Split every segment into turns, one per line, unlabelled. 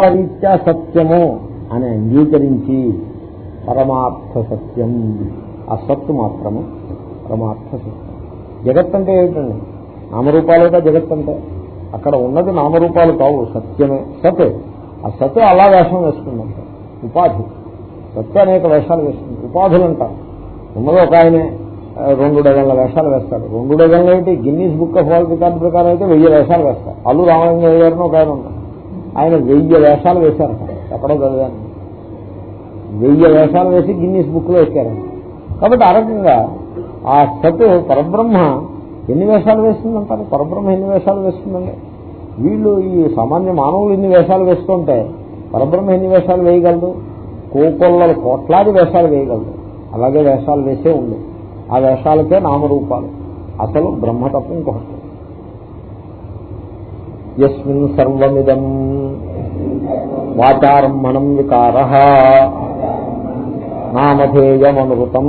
రీత్యా సత్యము అని అంగీకరించి పరమార్థ సత్యం. ఆ సత్తు మాత్రము పరమార్థ సత్యం. జగత్ అంటే ఏమిటండి నామరూపాలేగా జగత్ అంటే. అక్కడ ఉన్నది నామరూపాలు కావు సత్యమే. సత్. ఆ సత్ అలా వేషం వేస్తుందంట ఉపాధి. సత్య అనేక వేషాలు వేస్తుంది. ఉపాధులు అంటారు. ఉన్నది ఒక ఆయనే రెండు డజన్ల వేషాలు వేస్తాడు. రెండు డజన్లు ఏంటి? Guinness book of world record ప్రకారం అయితే వెయ్యి వేషాలు వేస్తారు. అల్లు రామలింగయ్య గారిని ఒక ఆయన ఉంటారు ఆయన వెయ్యి వేషాలు వేశారు ఎక్కడో చదివాను. వెయ్యి వేషాలు వేసి గిన్నీస్ బుక్లో ఎక్కారు. కాబట్టి ఆ రకంగా ఆ సత్ పరబ్రహ్మ ఎన్ని వేషాలు వేస్తుందంటారు? పరబ్రహ్మ ఎన్ని వేషాలు వేస్తుందండి? వీళ్ళు ఈ సామాన్య మానవులు ఎన్ని వేషాలు వేస్తుంటే పరబ్రహ్మ ఎన్ని వేషాలు వేయగలదు కోకొల్లలు కోట్లాది వేషాలు వేయగలదు అలాగే వేషాలు వేసే ఉంది ఆ వేషాలకే నామరూపాలు. అసలు బ్రహ్మ తప్ప ఇంకొకటి. యస్మిన్ సర్వమిదం వాచారంభణం వికార నామధేయమనృతం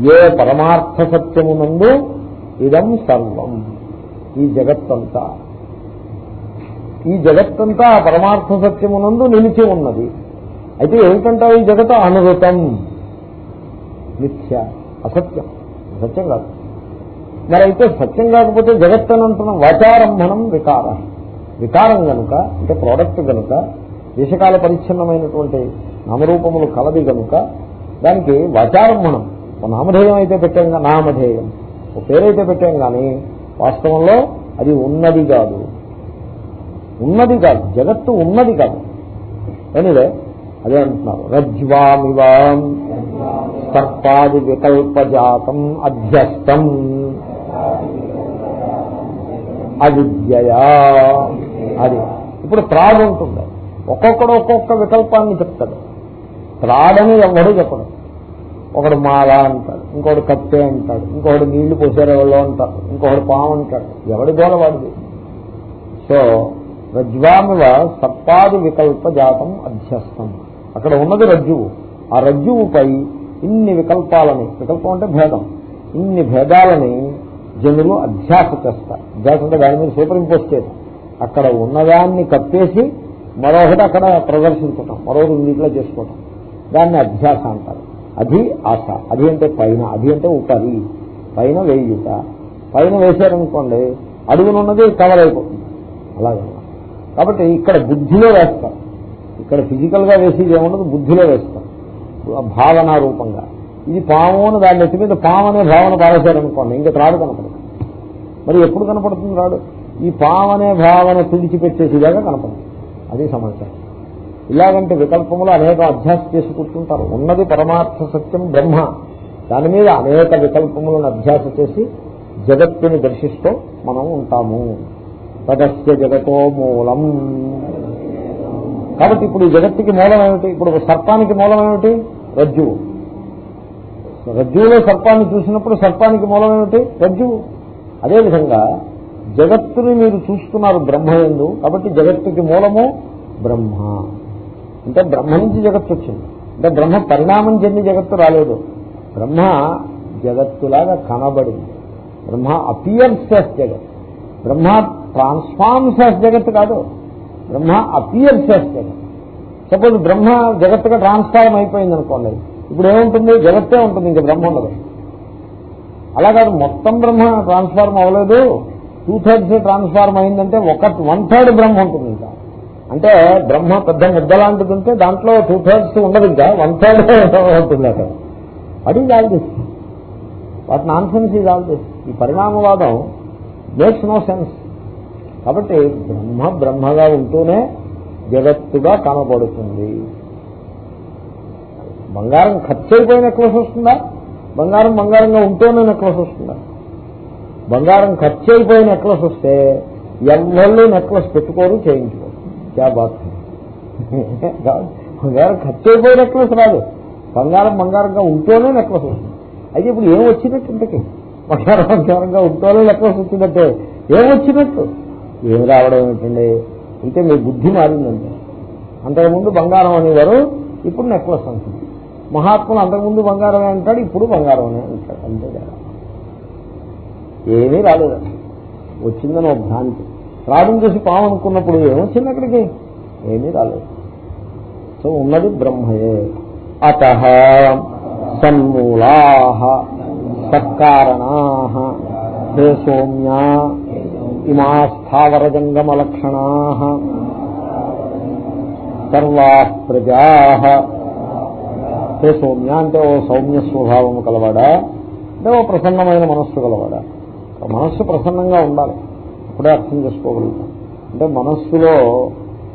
ఏ పరమార్థ సత్యమునందు ఇదం సర్వం ఈ జగత్తంతా. ఈ జగత్తంతా పరమార్థ సత్యమునందు నిలిచి ఉన్నది. అయితే ఏమిటంటే ఈ జగత్? అనృతం మిథ్య. అసత్యం. అసత్యం కాదు. మరి అయితే సత్యం కాకపోతే జగత్ అని అంటున్నాం. వాచారంభనం వికార. వికారం గనుక అంటే ప్రోడక్ట్ గనుక దేశకాల పరిచ్ఛిన్నమైనటువంటి నామరూపములు కలది గనుక దానికి వాచారంభనం నామధేయం అయితే పెట్టాం నామధేయం. ఒక పేరైతే పెట్టాం కానీ వాస్తవంలో అది ఉన్నది కాదు. ఉన్నది కాదు. జగత్తు ఉన్నది కాదు. ఎనివే అదే అంటున్నారు. రజ్వామివాం సర్పాది వికల్పజాతం అధ్యస్తం అవిద్యయా. అది. ఇప్పుడు త్రాడు ఉంటుంది. ఒక్కొక్కడు ఒక్కొక్క వికల్పాన్ని చెప్తాడు. త్రాడని ఎవడు చెప్పడు. ఒకడు మాల అంటాడు ఇంకొకడు కత్తే అంటాడు ఇంకొకడు నీళ్ళు పోసేరేవాళ్ళు అంటారు ఇంకొకడు పాము అంటాడు. ఎవడి గోల వాడిది? సో రజ్వామివ సర్పాది వికల్ప జాతం అధ్యస్థం అక్కడ ఉన్నది రజ్జువు. ఆ రజ్జువుపై ఇన్ని వికల్పాలని వికల్పం అంటే భేదం. ఇన్ని భేదాలని జనులు అధ్యాస చేస్తారు అధ్యాస దాని మీద సూపర్ ఇంపోజ్ చేయడం అక్కడ ఉన్నదాన్ని కప్పేసి మరొకటి అక్కడ ప్రదర్శించటం మరొకటి నీటిలో చేసుకోవటం. దాన్ని అధ్యాస అంటారు. అది ఆశ. అది అంటే పైన అది అంటే ఉపరి. పైన వేయుట. పైన వేశారనుకోండి అడుగునున్నది కవర్ అయిపోతుంది. అలాగే. కాబట్టి ఇక్కడ బుద్ధిలో వేస్తారు. ఇక్కడ ఫిజికల్గా వేసేది ఏముండదు బుద్ధిలో వేస్తారు. భావన రూపంగా. ఇది పాము అని దాని ఎత్తి మీద పాము అనే భావన పారేశారనుకోండి ఇంకా రాడు కనపడదు. మరి ఎప్పుడు కనపడుతుంది రాడు? ఈ పాము అనే భావన తుడిచిపెట్టేసేదాకా కనపడదు. అది సమాచారం. ఇలాగంటే వికల్పములు అనేక అభ్యాసం చేసి కూర్చుంటారు. ఉన్నది పరమార్థ సత్యం బ్రహ్మ. దాని మీద అనేక వికల్పములను అభ్యాసం చేసి జగత్తుని దర్శిస్తూ మనం ఉంటాము. తదస్య జగతో మూలం. కాబట్టి ఇప్పుడు ఈ జగత్తుకి మూలం ఏమిటి? ఇప్పుడు సర్పానికి మూలం ఏమిటి? రజ్జువు. రజ్జువులో సర్పాన్ని చూసినప్పుడు సర్పానికి మూలం ఏమిటి? రజ్జువు. అదేవిధంగా జగత్తుని మీరు చూస్తున్నారు బ్రహ్మ ఎందు కాబట్టి జగత్తుకి మూలము బ్రహ్మ. అంటే బ్రహ్మ నుంచి జగత్తు వచ్చింది. అంటే బ్రహ్మ పరిణామం చెంది జగత్తు రాలేదు. బ్రహ్మ జగత్తులాగా కనబడింది. బ్రహ్మ అపియర్స్ జగత్. బ్రహ్మ ట్రాన్స్ఫార్మ్స్ జగత్ కాదు. బ్రహ్మ అపియర్స్ జగత్. సపోజ్ బ్రహ్మ జగత్తుగా ట్రాన్స్ఫార్మ్ అయిపోయింది అనుకోండి ఇప్పుడు ఏముంటుంది జగత్తే ఉంటుంది ఇంకా బ్రహ్మ ఉండదు. అలా కాదు మొత్తం బ్రహ్మ ట్రాన్స్ఫార్మ్ అవ్వలేదు. టూ థర్డ్స్ ట్రాన్స్ఫార్మ్ అయిందంటే ఒక వన్ థర్డ్ బ్రహ్మ ఉంటుంది ఇంకా. అంటే బ్రహ్మ పెద్ద ముద్ద లాంటిది ఉంటే దాంట్లో టూ థర్డ్స్ ఉండదు ఇంకా వన్ థర్డ్ ఉంటుంది అక్కడ. అది is all this what nonsense ఇది ఆల్ దిస్ ఈ పరిణామవాదం మేక్స్ నో సెన్స్ కాబట్టి బ్రహ్మ బ్రహ్మగా ఉంటూనే జగత్తుగా కనబడుతుంది. బంగారం ఖర్చు అయిపోయిన నెక్లెస్ వస్తుందా? బంగారం బంగారంగా ఉంటేనే నెక్లెస్ వస్తుందా? బంగారం ఖర్చు అయిపోయిన నెక్లెస్ వస్తే ఎవళ్ళు నెక్లెస్ పెట్టుకోరు చేయించుకోరు. క్యా బాత్? బంగారం ఖర్చు అయిపోయిన నెక్లెస్ రాదు. బంగారం బంగారంగా ఉంటేనే నెక్లెస్ వస్తుంది. అయితే ఇప్పుడు ఏం వచ్చినట్టు ఇంతకి? బంగారం బంగారంగా ఉంటేనే నెక్లెస్ వచ్చిందంటే ఏం వచ్చినట్టు? ఏం రావడం ఏమిటండి? అంటే మీ బుద్ధి మారిందండి. అంతకుముందు బంగారం అనేవారు ఇప్పుడు నెక్లెస్ అంటుంది మహాత్ములు అంతకుముందు బంగారమే అంటాడు ఇప్పుడు బంగారమే అంటాడు. అంతే కదా. ఏమీ రాలేదండి వచ్చిందని ఒక భ్రాంతి. త్రాడును చూసి పాము అనుకున్నప్పుడు ఏమొచ్చింది అక్కడికి? ఏమీ రాలేదు. సో ఉన్నది బ్రహ్మయే. అత సన్మూలా సత్కారణా హే సోమ్యా ఇమా స్థావరజంగమలక్షణా సర్వా ప్రజా హే సౌమ్య అంటే ఓ సౌమ్య స్వభావము కలవాడా? అంటే ఓ ప్రసన్నమైన మనస్సు కలవాడా? మనస్సు ప్రసన్నంగా ఉండాలి. అప్పుడే అర్థం చేసుకోగలుగుతాం. అంటే మనస్సులో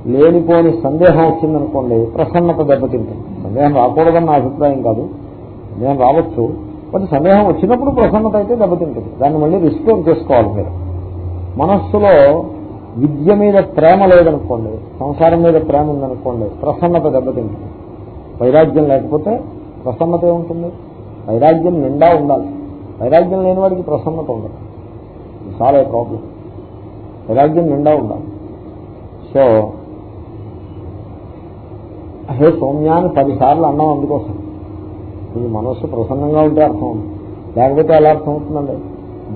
లేనిపోని సందేహం వచ్చిందనుకోండి ప్రసన్నత దెబ్బతింటుంది. సందేహం రాకూడదని నా అభిప్రాయం కాదు. సందేహం రావచ్చు. బట్ సందేహం వచ్చినప్పుడు ప్రసన్నత అయితే దెబ్బతింటుంది. దాన్ని మళ్ళీ రిస్టోర్ చేసుకోవాలి మీరు. మనస్సులో విద్య మీద ప్రేమ లేదనుకోండి సంసారం మీద ప్రేమ ఉందనుకోండి ప్రసన్నత దెబ్బతింటుంది. వైరాగ్యం లేకపోతే ప్రసన్నత ఏముంటుంది? వైరాగ్యం నిండా ఉండాలి. వైరాగ్యం లేని వాడికి ప్రసన్నత ఉండదు. చాలా ప్రాబ్లం వైరాగ్యం నిండా ఉండాలి. సో హే సౌమ్యాన్ని పదిసార్లు అన్నాం అందుకోసం. ఇది మనస్సు ప్రసన్నంగా ఉంటే అర్థం ఉంది లేకపోతే ఎలా అర్థం అవుతుందండి.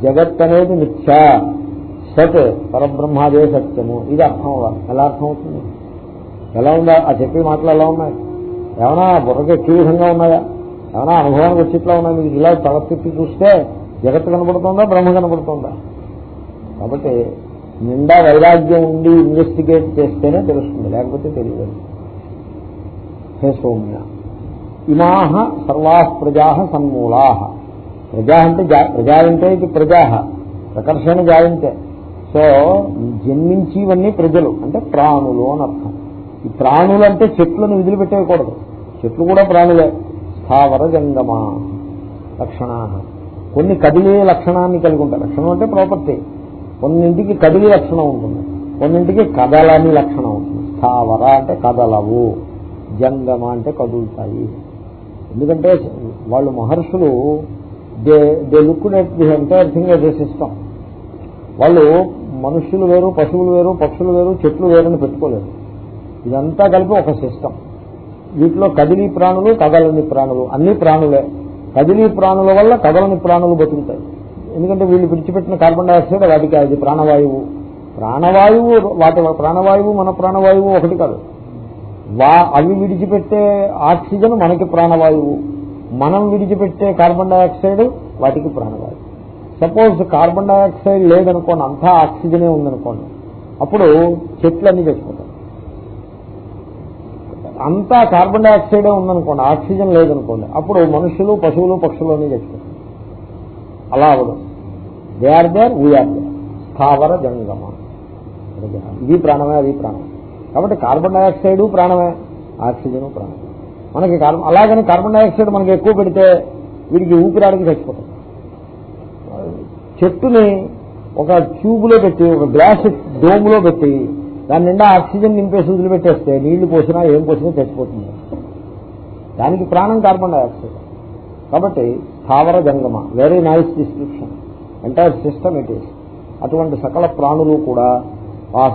జగత్ అనేది మిథ్య. సత్ పరబ్రహ్మాదే సత్యము. ఇది అర్థం అవ్వాలి. ఎలా అర్థం అవుతుంది? ఎలా ఉందా? ఆ చెప్పే మాటలు ఎలా ఉన్నాయి? ఏమైనా బుర్రకి ఎక్కే విధంగా ఉన్నాయా? ఏమైనా అనుభవానికి వచ్చిట్లా ఉన్నాయి? మీకు ఇలా తలపెట్టి చూస్తే జగత్తు కనబడుతుందా? బ్రహ్మ కనబడుతుందా? కాబట్టి నిండా వైరాగ్యం ఉండి ఇన్వెస్టిగేట్ చేస్తేనే తెలుస్తుంది. లేకపోతే తెలియదు. హే సౌమ్య. ఇమాహ సర్వా ప్రజా సన్మూలా. ప్రజా అంటే ప్రజా అంటే ఇది ప్రజా. ప్రకర్షణ జాయింతే. సో జన్మించివన్నీ ప్రజలు. అంటే ప్రాణులు అని అర్థం. ఈ ప్రాణులంటే చెట్లను వదిలిపెట్టేయకూడదు. చెట్లు కూడా ప్రాణులే. స్థావర జంగమా. లక్షణా కొన్ని కదిలే లక్షణాన్ని కలిగి ఉంటాయి. లక్షణం అంటే ప్రాపర్టీ. కొన్నింటికి కదిలి లక్షణం ఉంటుంది. కొన్నింటికి కదలని లక్షణం ఉంటుంది. స్థావర అంటే కదలవు. జంగమ అంటే కదులుతాయి. ఎందుకంటే వాళ్ళు మహర్షులు they they look at the entire thing as system. వాళ్ళు మనుషులు వేరు పశువులు వేరు పక్షులు వేరు చెట్లు వేరని పెట్టుకోలేదు. ఇదంతా కలిపి ఒక సిస్టమ్ వీటిలో కదిలీ ప్రాణులు కదలని ప్రాణులు. అన్ని ప్రాణులే. కదిలీ ప్రాణుల వల్ల కదలని ప్రాణులు బతుకుతాయి. ఎందుకంటే వీళ్ళు విడిచిపెట్టిన కార్బన్ డైఆక్సైడ్ వాటికి అది ప్రాణవాయువు. ప్రాణవాయువు వాటి ప్రాణవాయువు మన ప్రాణవాయువు ఒకటి కాదు. వా అవి విడిచిపెట్టే ఆక్సిజన్ మనకి ప్రాణవాయువు. మనం విడిచిపెట్టే కార్బన్ డైఆక్సైడ్ వాటికి ప్రాణవాయువు. సపోజ్ కార్బన్ డైఆక్సైడ్ లేదనుకోండి అంతా ఆక్సిజనే ఉందనుకోండి. అప్పుడు చెట్లన్నీ చచ్చిపోతాయి. అంతా కార్బన్ డైఆక్సైడే ఉందనుకోండి ఆక్సిజన్ లేదనుకోండి అప్పుడు మనుషులు పశువులు పక్షులని అన్నీ అలా అవదు they are there we are there స్థావర జంగమ. ఇది ప్రాణమే అది ప్రాణమే. కాబట్టి కార్బన్ డైఆక్సైడ్ ప్రాణమే ఆక్సిజన్ ప్రాణమే. మనకి కార్బన్ అలాగని కార్బన్ డైఆక్సైడ్ మనకి ఎక్కువ పెడితే వీడికి ఊపిరాడికి చచ్చిపోతుంది చెట్టుని ఒక ట్యూబ్లో పెట్టి ఒక గ్లాస్ డోమ్లో పెట్టి దాని నిండా ఆక్సిజన్ నింపేసి వదిలిపెట్టేస్తే నీళ్ళు పోసినా ఏం పోసినా చచ్చిపోతుంది. దానికి ప్రాణం కార్బన్ డైఆక్సైడ్ కాబట్టి స్థావర జంగమ very nice description entire system it is అటువంటి సకల ప్రాణులు కూడా ఆ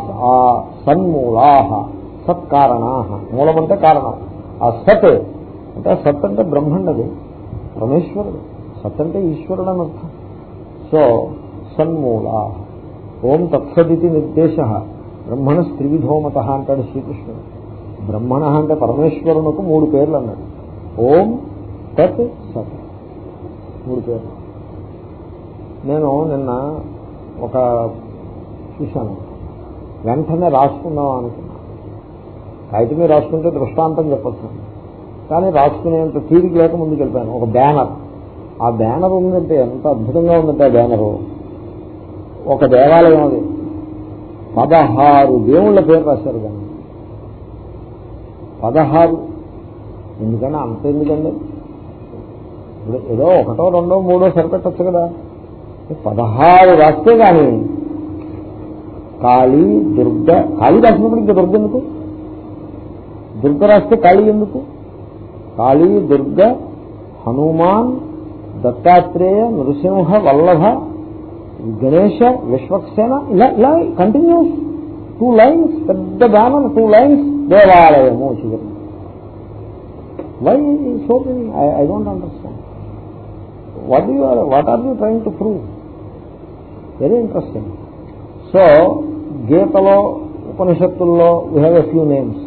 సన్మూలాహ సత్కారణా మూలం అంటే కారణం. ఆ సత్ అంటే సత్ అంటే బ్రహ్మండది పరమేశ్వరుడు. సత్ అంటే ఈశ్వరుడు అని అర్థం. సో సన్మూలా ఓం తత్సదితి నిర్దేశ. బ్రహ్మణ స్త్రివిధోమత అంటాడు శ్రీకృష్ణుడు. బ్రహ్మణ అంటే పరమేశ్వరునకు మూడు పేర్లు అన్నాడు. ఓం తత్ సత్. మూడు పేర్లు. నేను నిన్న ఒక చూశాను. వెంటనే రాసుకుందాం అనుకున్నా. కాగితం మీద రాసుకుంటే దృష్టాంతం చెప్పచ్చు. కానీ రాసుకునేంత తీరిక లేక ముందుకు వెళ్ళిపోయాను. ఒక బ్యానర్. ఆ బ్యానర్ ఉందంటే ఎంత అద్భుతంగా ఉందంటే ఆ బ్యానరు. ఒక దేవాలయం అది. పదహారు దేవుళ్ళ పేరు రాశారు దాన్ని పదహారు. ఎందుకంటే అంత ఎందుకండి? ఇప్పుడు ఏదో ఒకటో రెండో మూడో సరిపెట్టచ్చు కదా. పదహారు రాస్తే కానీ కాళీ దుర్గ కాళీ రాసినప్పుడు ఇంకా దుర్గ ఎందుకు? దుర్గ రాస్తే కాళీ ఎందుకు? కాళీ దుర్గ హనుమాన్ దత్తాత్రేయ నృసింహ వల్లభ గణేష విశ్వక్సేన ఇలా ఇలా కంటిన్యూస్ టూ లైన్స్ పెద్ద బ్యానర్ టూ లైన్స్ దేవాలయము చివరి why so many I don't understand what you what are you trying to prove very interesting so గీతలో ఉపనిషత్తుల్లో we have a few names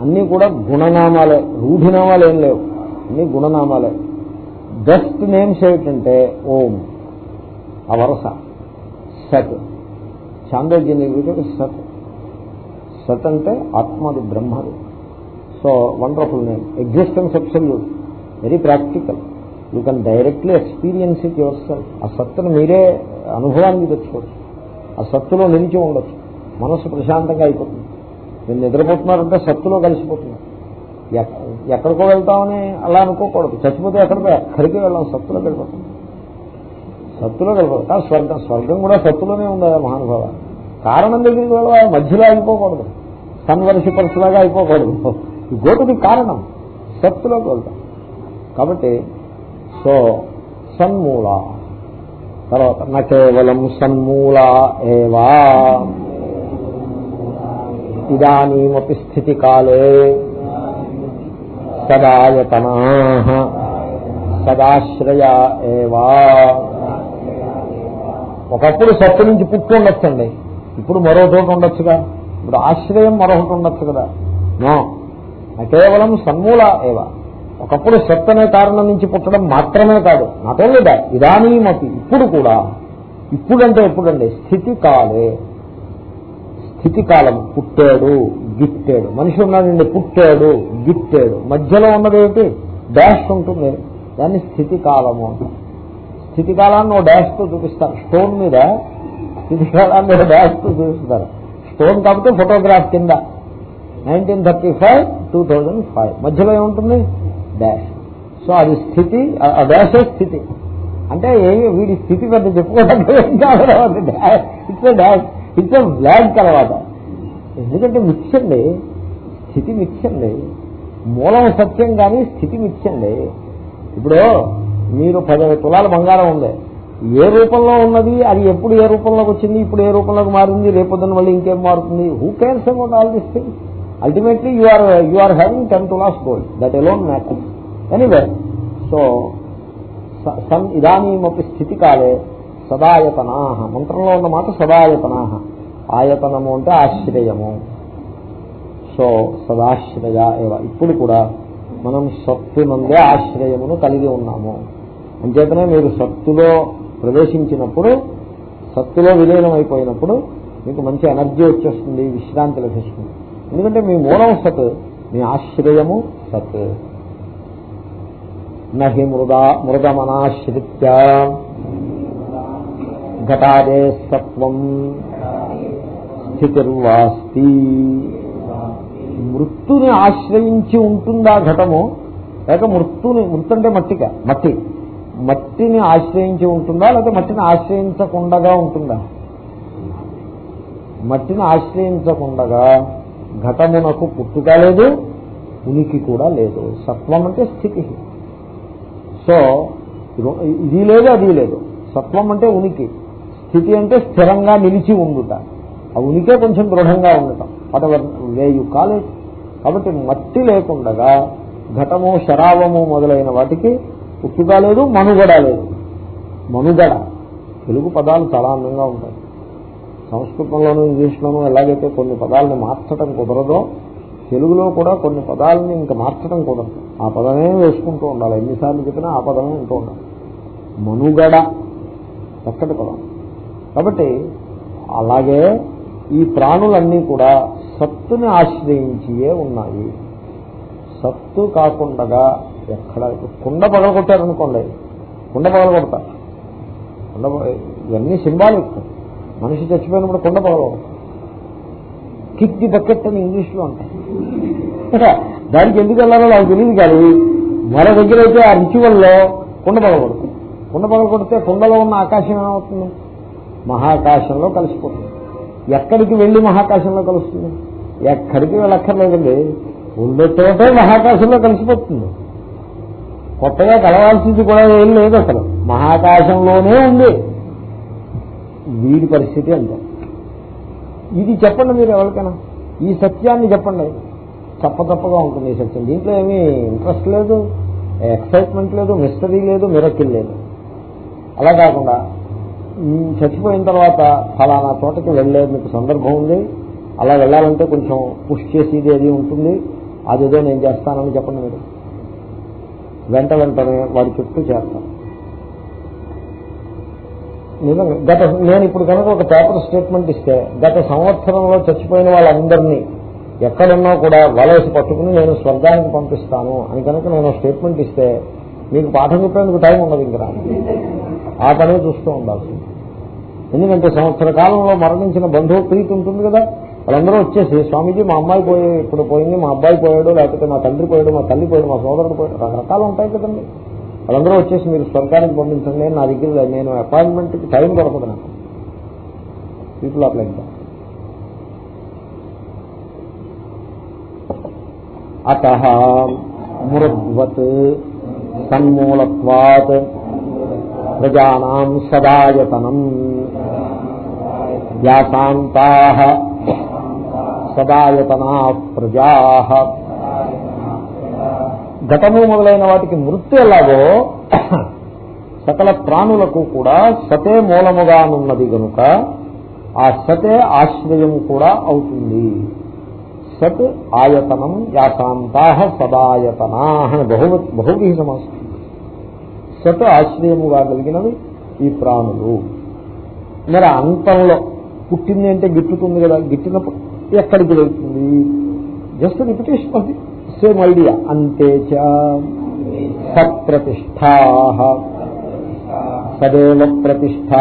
అన్నీ కూడా గుణనామాలే రూఢినామాలు ఏం లేవు. అన్ని గుణనామాలే. బెస్ట్ నేమ్స్ ఏమిటంటే ఓం. ఆ వరస. సత్. చాంద్రోజన్య సత్. సత్ అంటే ఆత్మది బ్రహ్మది. So wonderful name existence absolute very practical you can directly experience it yourself ఆ సత్తును మీరే అనుభవాన్ని తెచ్చుకోవచ్చు. ఆ సత్తులో నిలిచి ఉండొచ్చు. మనస్సు ప్రశాంతంగా అయిపోతుంది. మీరు నిద్రపోతున్నారంటే సత్తులో కలిసిపోతున్నారు ఎక్కడికో వెళ్తామని అలా అనుకోకూడదు. చచ్చిపోతే ఎక్కడికో ఎక్కడికి వెళ్ళాం సత్తులో వెళ్ళిపోతుంది సత్తులో వెళ్ళిపోతాం కానీ స్వర్గం స్వర్గం కూడా సత్తులోనే ఉంది మహానుభావ. కారణం దగ్గరికి వెళ్ళాలి మధ్యలో అయిపోకూడదు సన్వర్షిపర్స్ లాగా అయిపోకూడదు. గోటుది కారణం సత్తులోకి వెళ్తాం కాబట్టి సో సన్మూల. తర్వాత నా కేవలం సన్మూల ఏవా? ఇదానీమపి స్థితి కాలే సదాయతనా. సదాశ్రయ ఏవా? ఒకప్పుడు సత్తు నుంచి పుట్టి ఉండొచ్చండి. ఇప్పుడు మరో చోట ఉండొచ్చుగా. ఇప్పుడు ఆశ్రయం మరొకటి ఉండొచ్చు కదా. నో. కేవలం సన్మూల ఏవ. ఒకప్పుడు సత్ అనే కారణం నుంచి పుట్టడం మాత్రమే కాదు. నాకేం లేదా? దాట్ ఇదానీమతి ఇప్పుడు కూడా. ఇప్పుడంటే ఎప్పుడండి? స్థితి కాలే. స్థితి కాలం. పుట్టాడు గిట్టాడు. మనిషి ఉన్నాడండి పుట్టాడు గిట్టాడు. మధ్యలో ఉన్నది ఏమిటి డాష్ ఉంటుంది. దాన్ని స్థితి కాలము అంటారు. స్థితికాలాన్ని ఓ డాష్తో చూపిస్తారు. స్టోన్ మీద స్థితికాలాన్ని ఓ డాష్తో చూపిస్తారు. స్టోన్ కాబట్టి ఫోటోగ్రాఫ్ కింద. Nineteen thirty five two thousand five. మధ్యలో ఏముంటుంది? డాష్. సో అది స్థితి ఆ- డాషే స్థితి? అంటే ఏమి వీడి స్థితి పెద్ద చెప్పుకోవడానికి ఇట్స్ డాష్. ఇట్స్ బ్లాక్ తర్వాత. ఎందుకంటే మిచ్చండి స్థితి మిచ్చండి మూలం సత్యం కానీ స్థితి మిచ్చండి ఇప్పుడు మీరు పది తులాల బంగారం ఉంది. ఏ రూపంలో ఉన్నది? అది ఎప్పుడు ఏ రూపంలోకి వచ్చింది? ఇప్పుడు ఏ రూపంలోకి మారింది? రేపొద్దున మళ్ళీ ఇంకేం మారుతుంది? Who cares about all this thing ultimately you are you are having ten tolas gold that alone matter anyway so sun ఇదానీమపి స్థితి కాలే సదాయతనాహ మంత్రంలో ఉన్న మాట సదాయతనాహ ఆయతనము అంటే ఆశ్రయము సో సదాశ్రయ ఏవ ఇప్పుడు కూడా మనం సత్తు నుండే ఆశ్రయమును కలిగి ఉన్నాము అంచేతనే మీరు సత్తులో ప్రవేశించినప్పుడు సత్తులో విలీనం అయిపోయినప్పుడు మీకు మంచి ఎనర్జీ వచ్చేస్తుంది విశ్రాంతి లభిస్తుంది. ఎందుకంటే మీ మూలం సత్ మీ ఆశ్రయము సత్. నహి మృదా మృదమనాశ్రిత్య ఘటాదే సత్వం స్థితిర్వాస్తి. మృత్యుని ఆశ్రయించి ఉంటుందా ఘటము? లేక మృత్యుని మృతు అంటే మట్టిక మట్టి. మట్టిని ఆశ్రయించి ఉంటుందా? లేకపోతే మట్టిని ఆశ్రయించకుండా ఉంటుందా? మట్టిని ఆశ్రయించకుండా ఘటమునకు పుట్టుక లేదు ఉనికి కూడా లేదు. సత్వం అంటే స్థితి. సో ఇది లేదు అది లేదు. సత్వం అంటే ఉనికి. స్థితి అంటే స్థిరంగా నిలిచి ఉండుట. ఆ ఉనికే కొంచెం దృఢంగా ఉండటం. వాట్ ఎవర్ వే కాబట్టి మట్టి లేకుండగా ఘటము శరావము మొదలైన వాటికి పుట్టుక లేదు మనుగడ లేదు. మనుగడ. తెలుగు పదాలు చాలా అందంగా ఉంటాయి. సంస్కృతంలోనూ ఇంగ్లీష్లోనూ ఎలాగైతే కొన్ని పదాలను మార్చడం కుదరదో తెలుగులో కూడా కొన్ని పదాలని ఇంకా మార్చడం కుదరదు. ఆ పదమే వేసుకుంటూ ఉండాలి. ఎన్నిసార్లు చెప్పినా ఆ పదమే ఉంటూ ఉండాలి. మనుగడ. చక్కటి పదం. కాబట్టి అలాగే ఈ ప్రాణులన్నీ కూడా సత్తుని ఆశ్రయించియే ఉన్నాయి. సత్తు కాకుండా ఎక్కడ కుండ పగలగొట్టారనుకోండి. కుండ పగలగొడతారు కుండ ఇవన్నీ సింబాలిక్. మనిషి చచ్చిపోయినప్పుడు కుండ పగలగొడతారు కిక్ ది బకెట్ అని ఇంగ్లీష్లో అంటారు. దానికి ఎందుకు వెళ్ళాలో నాకు తెలియదు కానీ మరో దగ్గర అయితే ఆ రిచువల్లో కుండ పగలగొడతారు కుండ పగలగొడితే కుండలో ఉన్న ఆకాశం ఏమవుతుంది? మహాకాశంలో కలిసిపోతుంది. ఎక్కడికి వెళ్ళి మహాకాశంలో కలుస్తుంది? ఎక్కడికి వెళ్ళక్కర్లేదండి. ఉండే చోటే మహాకాశంలో కలిసిపోతుంది. కొత్తగా కలవాల్సింది కూడా ఏం లేదు అసలు. మహాకాశంలోనే ఉంది. వీడి పరిస్థితి అంత. ఇది చెప్పండి మీరు ఎవరికైనా. ఈ సత్యాన్ని చెప్పండి. తప్పతప్పగా ఉంటుంది ఈ సత్యం. దీంట్లో ఏమీ ఇంట్రెస్ట్ లేదు ఎక్సైట్మెంట్ లేదు మిస్టరీ లేదు మిరకిల్ లేదు. అలా కాకుండా చచ్చిపోయిన తర్వాత ఫలానా చోటకి వెళ్ళే మీకు సందర్భం ఉంది. అలా వెళ్ళాలంటే కొంచెం పుష్ చేసేది అది ఉంటుంది. అదేదో నేను చేస్తానని చెప్పండి మీరు. వెంట వెంటనే వాడి చుట్టూ చేస్తాను గత నేను ఇప్పుడు కనుక ఒక పేపర్ స్టేట్మెంట్ ఇస్తే గత సంవత్సరంలో చచ్చిపోయిన వాళ్ళందరినీ ఎక్కడున్నా కూడా వలసి పట్టుకుని నేను స్వర్గానికి పంపిస్తాను అని కనుక నేను స్టేట్మెంట్ ఇస్తే మీకు పాఠం చెప్పేందుకు టైం ఉండదు ఇంకా ఆ పనే చూస్తూ ఉండాల్సింది. ఎందుకంటే సంవత్సర కాలంలో మరణించిన బంధువు ప్రీతి ఉంటుంది కదా? వాళ్ళందరూ వచ్చేసి స్వామీజీ మా అమ్మాయి పోయి ఇప్పుడు పోయింది మా అబ్బాయి పోయాడు లేకపోతే మా తండ్రి పోయాడు మా తల్లి పోయాడు మా సోదరుడు పోయాడు రకరకాలు ఉంటాయి కదండి. వాళ్ళందరూ వచ్చేసి మీరు స్వర్గానికి పంపించండి నా దగ్గర నేను అపాయింట్మెంట్కి టైం దొరకదు నాకు. పీపుల్ ఆర్ లైక్ అత మృద్వత్ సన్మూలత్వాత్ ప్రజానాం సదాయతనం వ్యాసాంతా సదాయతనా ప్రజా. ఘటము మొదలైన వాటికి మృత్యు ఎలాగో సకల ప్రాణులకు కూడా సతే మూలముగానున్నది గనుక ఆ సతే ఆశ్రయం కూడా అవుతుంది. సత్ ఆయతనం యాసాంతా సదాయతనా అని బహు బహువీ సమాసం సత్ ఆశ్రయముగా కలిగినవి ఈ ప్రాణులు. మరి అంతంలో పుట్టింది అంటే గిట్టుతుంది కదా గిట్టినప్పుడు ఎక్కడికి వెళ్తుంది? జస్ట్ రిపిటేషన్ అది సేమ్ ఐడియా అంతే చ సత్ప్రతిష్టా సదేవ ప్రతిష్ట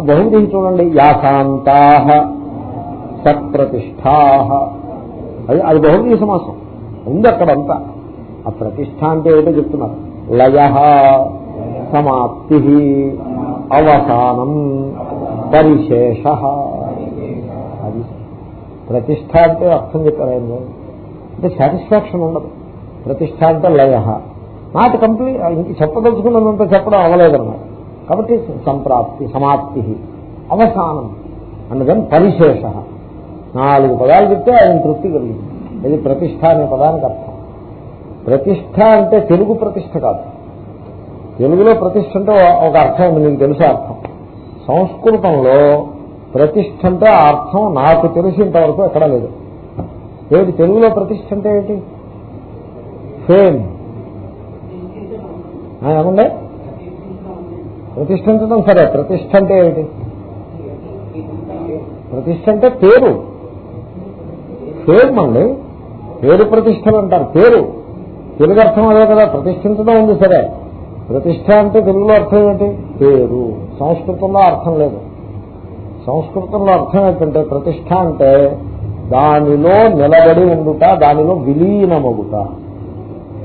బహుమతి చూడండి యాసాంతా సత్ప్రతిష్టా అది అది బహుమతి సమాసం. ఉంది అక్కడంతా. ఆ ప్రతిష్ట అంటే ఏదో చెప్తున్నారు. లయ సమాప్తి అవసానం. పరిశేష అది ప్రతిష్ట అంటే అర్థం చెప్పారు ఆయన అంటే సాటిస్ఫాక్షన్ ఉండదు. ప్రతిష్ట అంటే లయ. నాట్ కంప్లీట్ ఇంక చెప్పదలుచుకున్నంత చెప్పడం అవ్వలేదన్నమాట. కాబట్టి సంప్రాప్తి సమాప్తి అవసానం. అన్నదని పరిశేష. నాలుగు పదాలు చెప్తే ఆయన తృప్తి కలిగింది. ఇది ప్రతిష్ట అనే పదానికి అర్థం. ప్రతిష్ట అంటే తెలుగు ప్రతిష్ట కాదు. తెలుగులో ప్రతిష్ట అంటే ఒక అర్థం ఉంది మీకు తెలుసా అర్థం? సంస్కృతంలో ప్రతిష్ట అంటే అర్థం నాకు తెలిసినంతవరకు ఎక్కడా లేదు. ఏమిటి తెలుగులో ప్రతిష్ట అంటే ఏంటి? ఫేమ్. ఏమండే ప్రతిష్ఠించడం సరే ప్రతిష్ట అంటే ఏమిటి? ప్రతిష్ట అంటే పేరు. ఫేమ్ అండి పేరు ప్రతిష్టలు అంటారు. పేరు. తెలుగు అర్థం అదే కదా ప్రతిష్ఠించడం ఉంది సరే. ప్రతిష్ట అంటే తెలుగులో అర్థం ఏంటి? పేరు. సంస్కృతంలో అర్థం లేదు. సంస్కృతంలో అర్థం ఏంటంటే ప్రతిష్ట అంటే దానిలో నిలబడి ఉండుట దానిలో విలీనమగుట.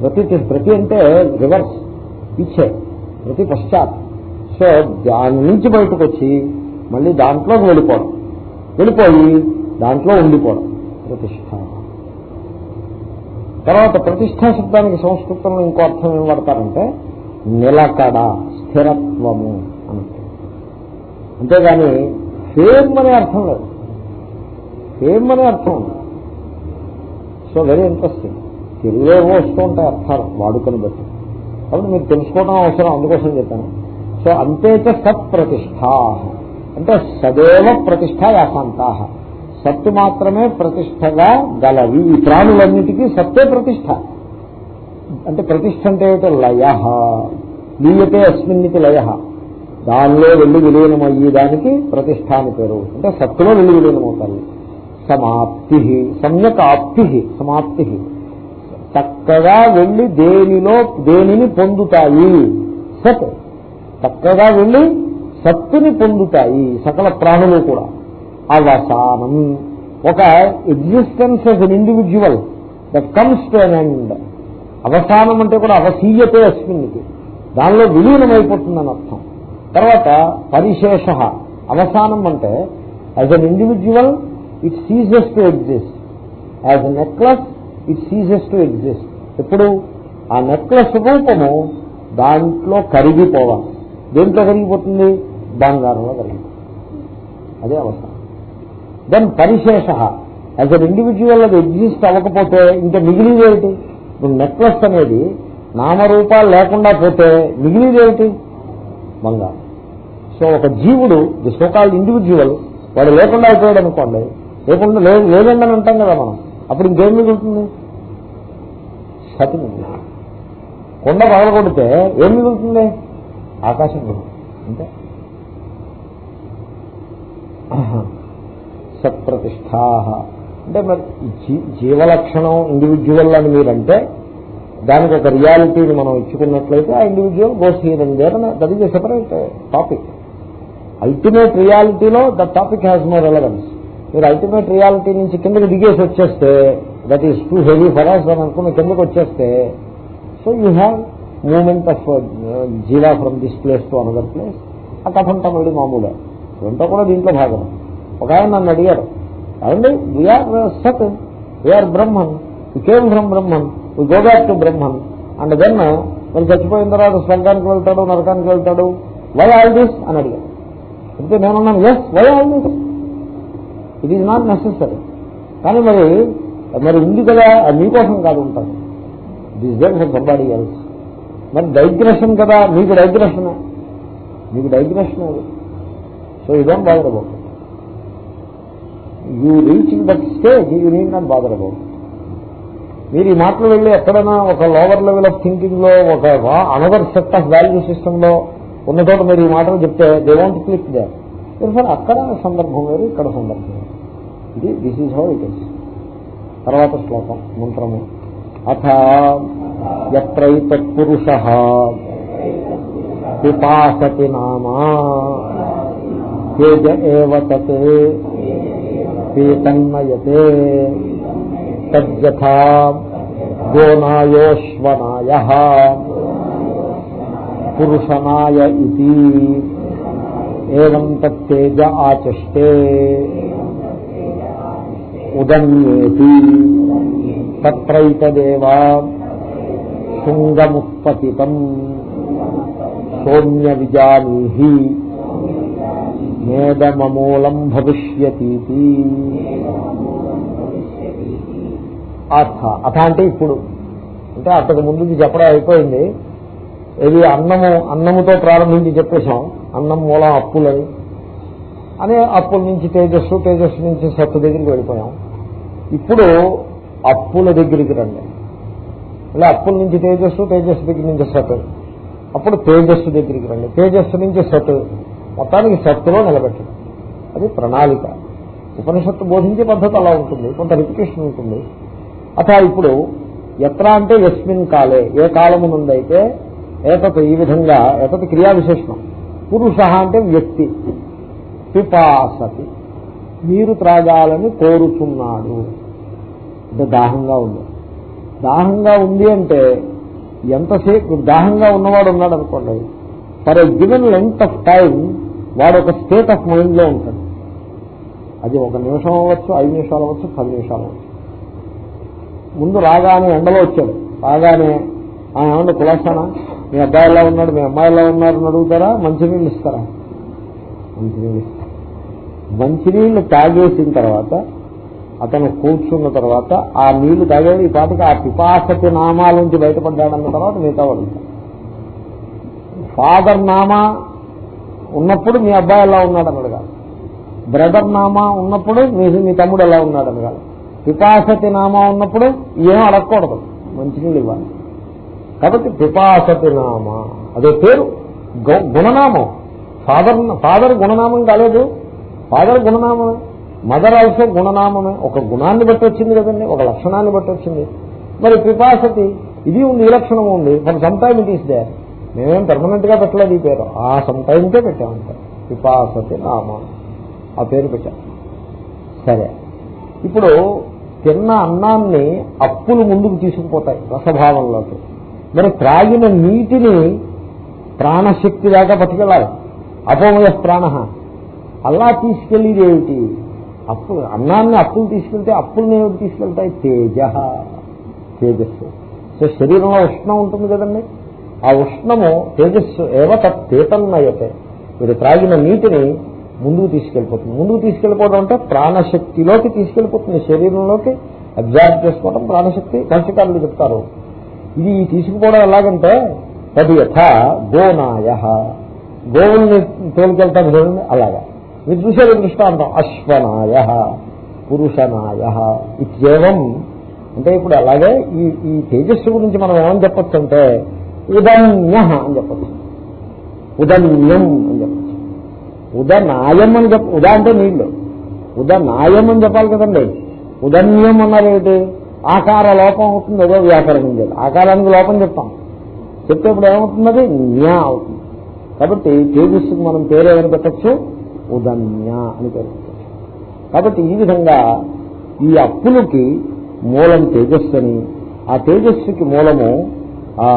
ప్రతి ప్రతి అంటే రివర్స్ ఇచ్చే ప్రతి పశ్చాత్. సో దాని నుంచి బయటకు వచ్చి మళ్ళీ దాంట్లోకి వెళ్ళిపోవడం. వెళ్ళిపోయి దాంట్లో ఉండిపోవడం. ప్రతిష్ట తర్వాత ప్రతిష్టా శబ్దానికి సంస్కృతంలో ఇంకో అర్థం ఏం పడతారంటే నిలకడ. స్థిరత్వము అని. అంతేగాని సేమ్ అనే అర్థం లేదు. సేమ్ అనే అర్థం ఉంది. So very interesting. తెలుగులో వస్తూ ఉంటాయి అర్థాలు వాడుకని బట్టి. కాబట్టి మీరు తెలుసుకోవడం అవసరం అందుకోసం చెప్పాను. సో అంతేత సత్ ప్రతిష్ట అంటే సదేవ ప్రతిష్ట యాసాంతా. సత్తు మాత్రమే ప్రతిష్టగా గలవి. ఈ ప్రాణులన్నిటికీ సత్తే ప్రతిష్ట అంటే ప్రతిష్ట అంటే ఏమిటో లయ. లీయతే అస్మిన్నికి లయ. దానిలో వెళ్ళి విలీనం అయ్యేదానికి ప్రతిష్టాని పేరు. అంటే సత్తులో వెళ్ళి విలీనమవుతాయి సమాప్తి. సమ్యక్ ఆప్తి. సమాప్తి. చక్కగా వెళ్ళి దేనిలో దేనిని పొందుతాయి? సత్. చక్కగా వెళ్ళి సత్తుని పొందుతాయి. సకల ప్రాణులు కూడా. అవసానం. ఒక existence of an individual that comes to an end అవసానం అంటే కూడా అవసీయతే అస్మిన్నికి దానిలో విలీనమైపోతుందని అర్థం. తర్వాత పరిశేష అవసానం అంటే as an individual it ceases to exist as a necklace it ceases to exist ఇప్పుడు ఆ నెక్లెస్ రూపము దాంట్లో కరిగిపోవాలి. దేంట్లో కరిగిపోతుంది? బంగారంలో కరిగిపోతుంది. అదే అవసరం దెన్ పరిశేష యాజ్ అన్ ఇండివిజువల్ అది ఎగ్జిస్ట్ అవ్వకపోతే ఇంకా మిగిలిదేంటి ఇప్పుడు నెక్లెస్ అనేది నామరూపాలు లేకుండా పోతే మిగిలిది ఏమిటి? బంగారం. సో ఒక జీవుడు ది సోకాల్ ఇండివిజువల్ వాడు లేకుండా అయిపోయాడు అనుకోండి. లేకుండా లేదు లేదండి అని అంటాం కదా మనం. అప్పుడు ఇంకేం మిగులుతుంది? సతి కొండ పగలగొడితే ఏం మిగులుతుంది? ఆకాశం అంటే అంతే. సత్ప్రతిష్టా అంటే మరి జీవలక్షణం ఇండివిజువల్ అని మీరంటే దానికి ఒక రియాలిటీని మనం ఇచ్చుకున్నట్లయితే ఆ individual goes here and there that is separate topic ultimate రియాలిటీలో the topic has no relevance మీరు అల్టిమేట్ రియాలిటీ నుంచి కిందకి దిగేసి వచ్చేస్తే that is too heavy for us అని అనుకున్న కిందకి వచ్చేస్తే so you have movement of jiva from this place to another place ఆ కథ అంతా మళ్ళీ మామూలే. ఇదంతా కూడా దీంట్లో భాగం. ఒక ఆయన నన్ను అడిగారు అదండి we are sat we are Brahman you came from Brahman we go back to Brahman and then మరి చచ్చిపోయిన తర్వాత స్వర్గానికి వెళ్తాడు నరకానికి వెళ్తాడు వై ఆల్ దిస్ అని అడిగారు అంటే నేనున్నాను yes why all this it is not necessary కానీ మరి మరి ఉంది కదా అది మీకోసం కాదు ఉంటాను this then for somebody else మరి డైగ్రెషన్ కదా మీకు డైగ్రెషన్ మీకు డైగ్రెషన్ అది? సో ఇదేం బాధ about you reach that stage you need not బాధ అబౌట్ మీరు ఈ మాటలు వెళ్ళి ఎక్కడైనా ఒక లోవర్ లెవెల్ ఆఫ్ థింకింగ్లో ఒక అనదర్ సెట్ ఆఫ్ వాల్యూ సిస్టమ్లో ఉన్న చోట మీరు ఈ మాటలు చెప్తే they want click they sir అక్కడ సందర్భం వేరు ఇక్కడ సందర్భం వేరు. ఇది this is how it is తర్వాత శ్లోకం మంత్రము. అథ ఎత్రైతత్పురుష పిపాసతి నామా తేజ ఏవ తత్ పీతన్మయతే తద్యథా గోనాయోశ్వనాయ పురుషనాయ ఇది ఏం తేజ ఆచష్టే. ఉదన్యేతి. తత్రైతదేవా శృంగముత్పతితం. సౌమ్య విజానీహి మేదమూలం భవిష్యతీతి. అథ అథ అంటే ఇప్పుడు. అంటే అంతకు ముందుది చెప్పడం అయిపోయింది. ఇది అన్నము అన్నముతో ప్రారంభించి చెప్పేశాం. అన్నం మూలం అప్పులని. అనే అప్పుల నుంచి తేజస్సు తేజస్సు నుంచి సత్తు దగ్గరికి వెళ్ళిపోయాం. ఇప్పుడు అప్పుల దగ్గరికి రండి. ఇలా అప్పుల నుంచి తేజస్సు తేజస్సు దగ్గర నుంచి సత్తు. అప్పుడు తేజస్సు దగ్గరికి రండి. తేజస్సు నుంచి సత్తు. మొత్తానికి సత్తులో నిలబెట్టడం. అది ప్రణాళిక. ఉపనిషత్తు బోధించే పద్ధతి అలా ఉంటుంది. కొంత రిపిటేషన్ ఉంటుంది. అథ ఇప్పుడు ఎత్ర అంటే యస్మిన్ కాలే ఏ కాలము నుండైతే ఏతత్ ఈ విధంగా ఏతత్ క్రియా విశేషణం పురుష అంటే వ్యక్తి. పిపాసతి. నీరు త్రాగాలని కోరుతున్నాడు అంటే దాహంగా ఉంది. దాహంగా ఉంది అంటే ఎంతసేపు దాహంగా ఉన్నవాడు ఉన్నాడు అనుకోండి. For a given length of time వాడు ఒక స్టేట్ ఆఫ్ మైండ్లో ఉంటాడు. అది ఒక నిమిషం అవ్వచ్చు ఐదు నిమిషాలు అవ్వచ్చు పది నిమిషాలు అవ్వచ్చు. ముందు రాగానే ఎండలో వచ్చాడు. రాగానే ఆ ఏమన్నా కులాసానా మీ అబ్బాయి ఎలా ఉన్నాడు? మీ అమ్మాయి ఎలా ఉన్నారు? అని అడుగుతారా? మంచినీళ్ళు ఇస్తారా? మంచినీళ్ళు ఇస్తారు. మంచినీళ్ళు తాగేసిన తర్వాత అతను కూర్చున్న తర్వాత ఆ నీళ్ళు తాగేది ఈ పాటికి ఆ పిపాసతి నామాల నుంచి బయటపడ్డాడన్న తర్వాత మిగతా వాళ్ళు ఫాదర్ నామా ఉన్నప్పుడు మీ అబ్బాయి ఎలా ఉన్నాడు అని అడగాలి. బ్రదర్ నామా ఉన్నప్పుడు మీ మీ తమ్ముడు ఎలా ఉన్నాడు అనగాలి పిపాసతి నామం ఉన్నప్పుడు ఏం అడగకూడదు. మంచినీళ్ళు ఇవ్వాలి. కాబట్టి పిపాసతి నామ అదే పేరు. గు- గుణనామం. ఫాదర్ ఫాదర్ గుణనామం కాలేదు. ఫాదర్ గుణనామమే మదర్ ఆల్సో గుణనామమే ఒక గుణాన్ని బట్టి వచ్చింది కదండి ఒక లక్షణాన్ని బట్టి వచ్చింది. మరి పిపాసతి ఇది ఉంది ఈ లక్షణం ఉంది. మరి some time it is they మేమేం పర్మనెంట్గా పెట్టలేదు ఈ పేరు. ఆ సమ్ టైంకే పెట్టామంటే పిపాసతి నామ. ఆ పేరు పెట్టాం సరే. ఇప్పుడు తిన్న అన్నాన్ని అప్పులు ముందుకు తీసుకుపోతాయి రసభావంలోకి. మరి త్రాగిన నీటిని ప్రాణశక్తి దాకా పట్టుకెళ్ళాలి. అపోమయ ప్రాణ. అలా తీసుకెళ్ళేది ఏమిటి? అప్పులు. అన్నాన్ని అప్పులు తీసుకెళ్తే అప్పులను ఏమిటి తీసుకెళ్తాయి? తేజ. తేజస్సు. సో శరీరంలో ఉష్ణం ఉంటుంది కదండి. ఆ ఉష్ణము తేజస్సు ఏవ తేతన్నయతే. మీరు త్రాగిన నీటిని ముందుకు తీసుకెళ్ళిపోతుంది. ముందుకు తీసుకెళ్ళిపోవడం అంటే ప్రాణశక్తిలోకి తీసుకెళ్ళిపోతుంది. శరీరంలోకి అబ్జార్బ్ చేసుకోవడం ప్రాణశక్తి. భాష్యకారులు చెప్తారు. ఇది తీసుకుపోవడం ఎలాగంటే తది యథ గోనాయ. గోవుల్ని తోలుకెళ్తాను చూడండి అలాగా. మీరు చూసేది దృష్టాంతం. అశ్వనాయ పురుషనాయ ఇత్యేవం. అంటే ఇప్పుడు అలాగే ఈ ఈ తేజస్సు గురించి మనం ఏమని చెప్పచ్చు అంటే ఉదన్య అని చెప్పచ్చు. ఉదన్యం అని ఉద నాయం అని చెప్ప ఉదా అంటే నీళ్ళు ఉదనాయం అని చెప్పాలి కదండి. ఉదన్యం అన్నారేమిటి ఆకార లోపం అవుతుంది ఏదో వ్యాకరణం చేయాలి ఆకారానికి లోపం చెప్తాం. చెప్తే ఇప్పుడు ఏమవుతున్నది న్యా అవుతుంది. కాబట్టి తేజస్సుకు మనం పేరేమని పెట్టచ్చు? ఉదన్య అని పేరు పెట్టచ్చు. కాబట్టి ఈ విధంగా ఈ అప్పులకి మూలం తేజస్సు అని ఆ తేజస్సుకి మూలము ఆ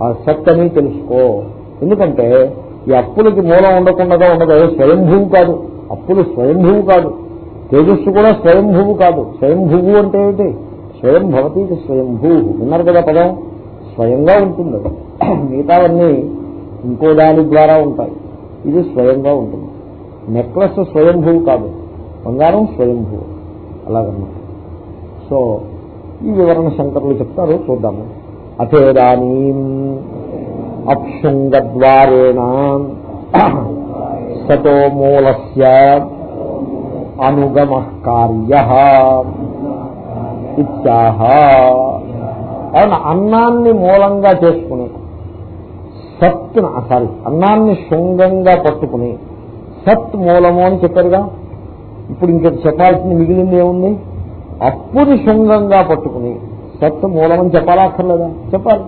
ఆ సత్ అని తెలుసుకో. ఎందుకంటే ఈ అప్పులకి మూలం ఉండకుండా ఉండదు. స్వయంభూవు కాదు. అప్పులు స్వయంభూవు కాదు. తేజస్సు కూడా స్వయంభూవు కాదు. స్వయంభూవు అంటే ఏంటి స్వయం భవతి స్వయంభూ. విన్నారు కదా పదం? స్వయంగా ఉంటుంది. మిగతావన్నీ ఇంకో దాని ద్వారా ఉంటాయి. ఇది స్వయంగా ఉంటుంది. నెక్లెస్ స్వయంభూ కాదు. బంగారం స్వయంభూ అలాగన్నమాట. సో ఈ వివరణ శంకరులు చెప్తారు చూద్దాము. అథేదానీ అప్షుంగద్వారేణ సతో మూలస్య అనుగమ కార్య ఇత్యాహ. అవును అన్నాన్ని మూలంగా చేసుకుని సత్ సారీ అన్నాన్ని శృంగంగా పట్టుకుని సత్ మూలము అని చెప్పారుగా? ఇప్పుడు ఇంక చెప్పాల్సింది మిగిలింది ఏముంది? అప్పుని శృంగంగా పట్టుకుని సత్ మూలమని చెప్పాలా అక్కర్లేదా? చెప్పాలి.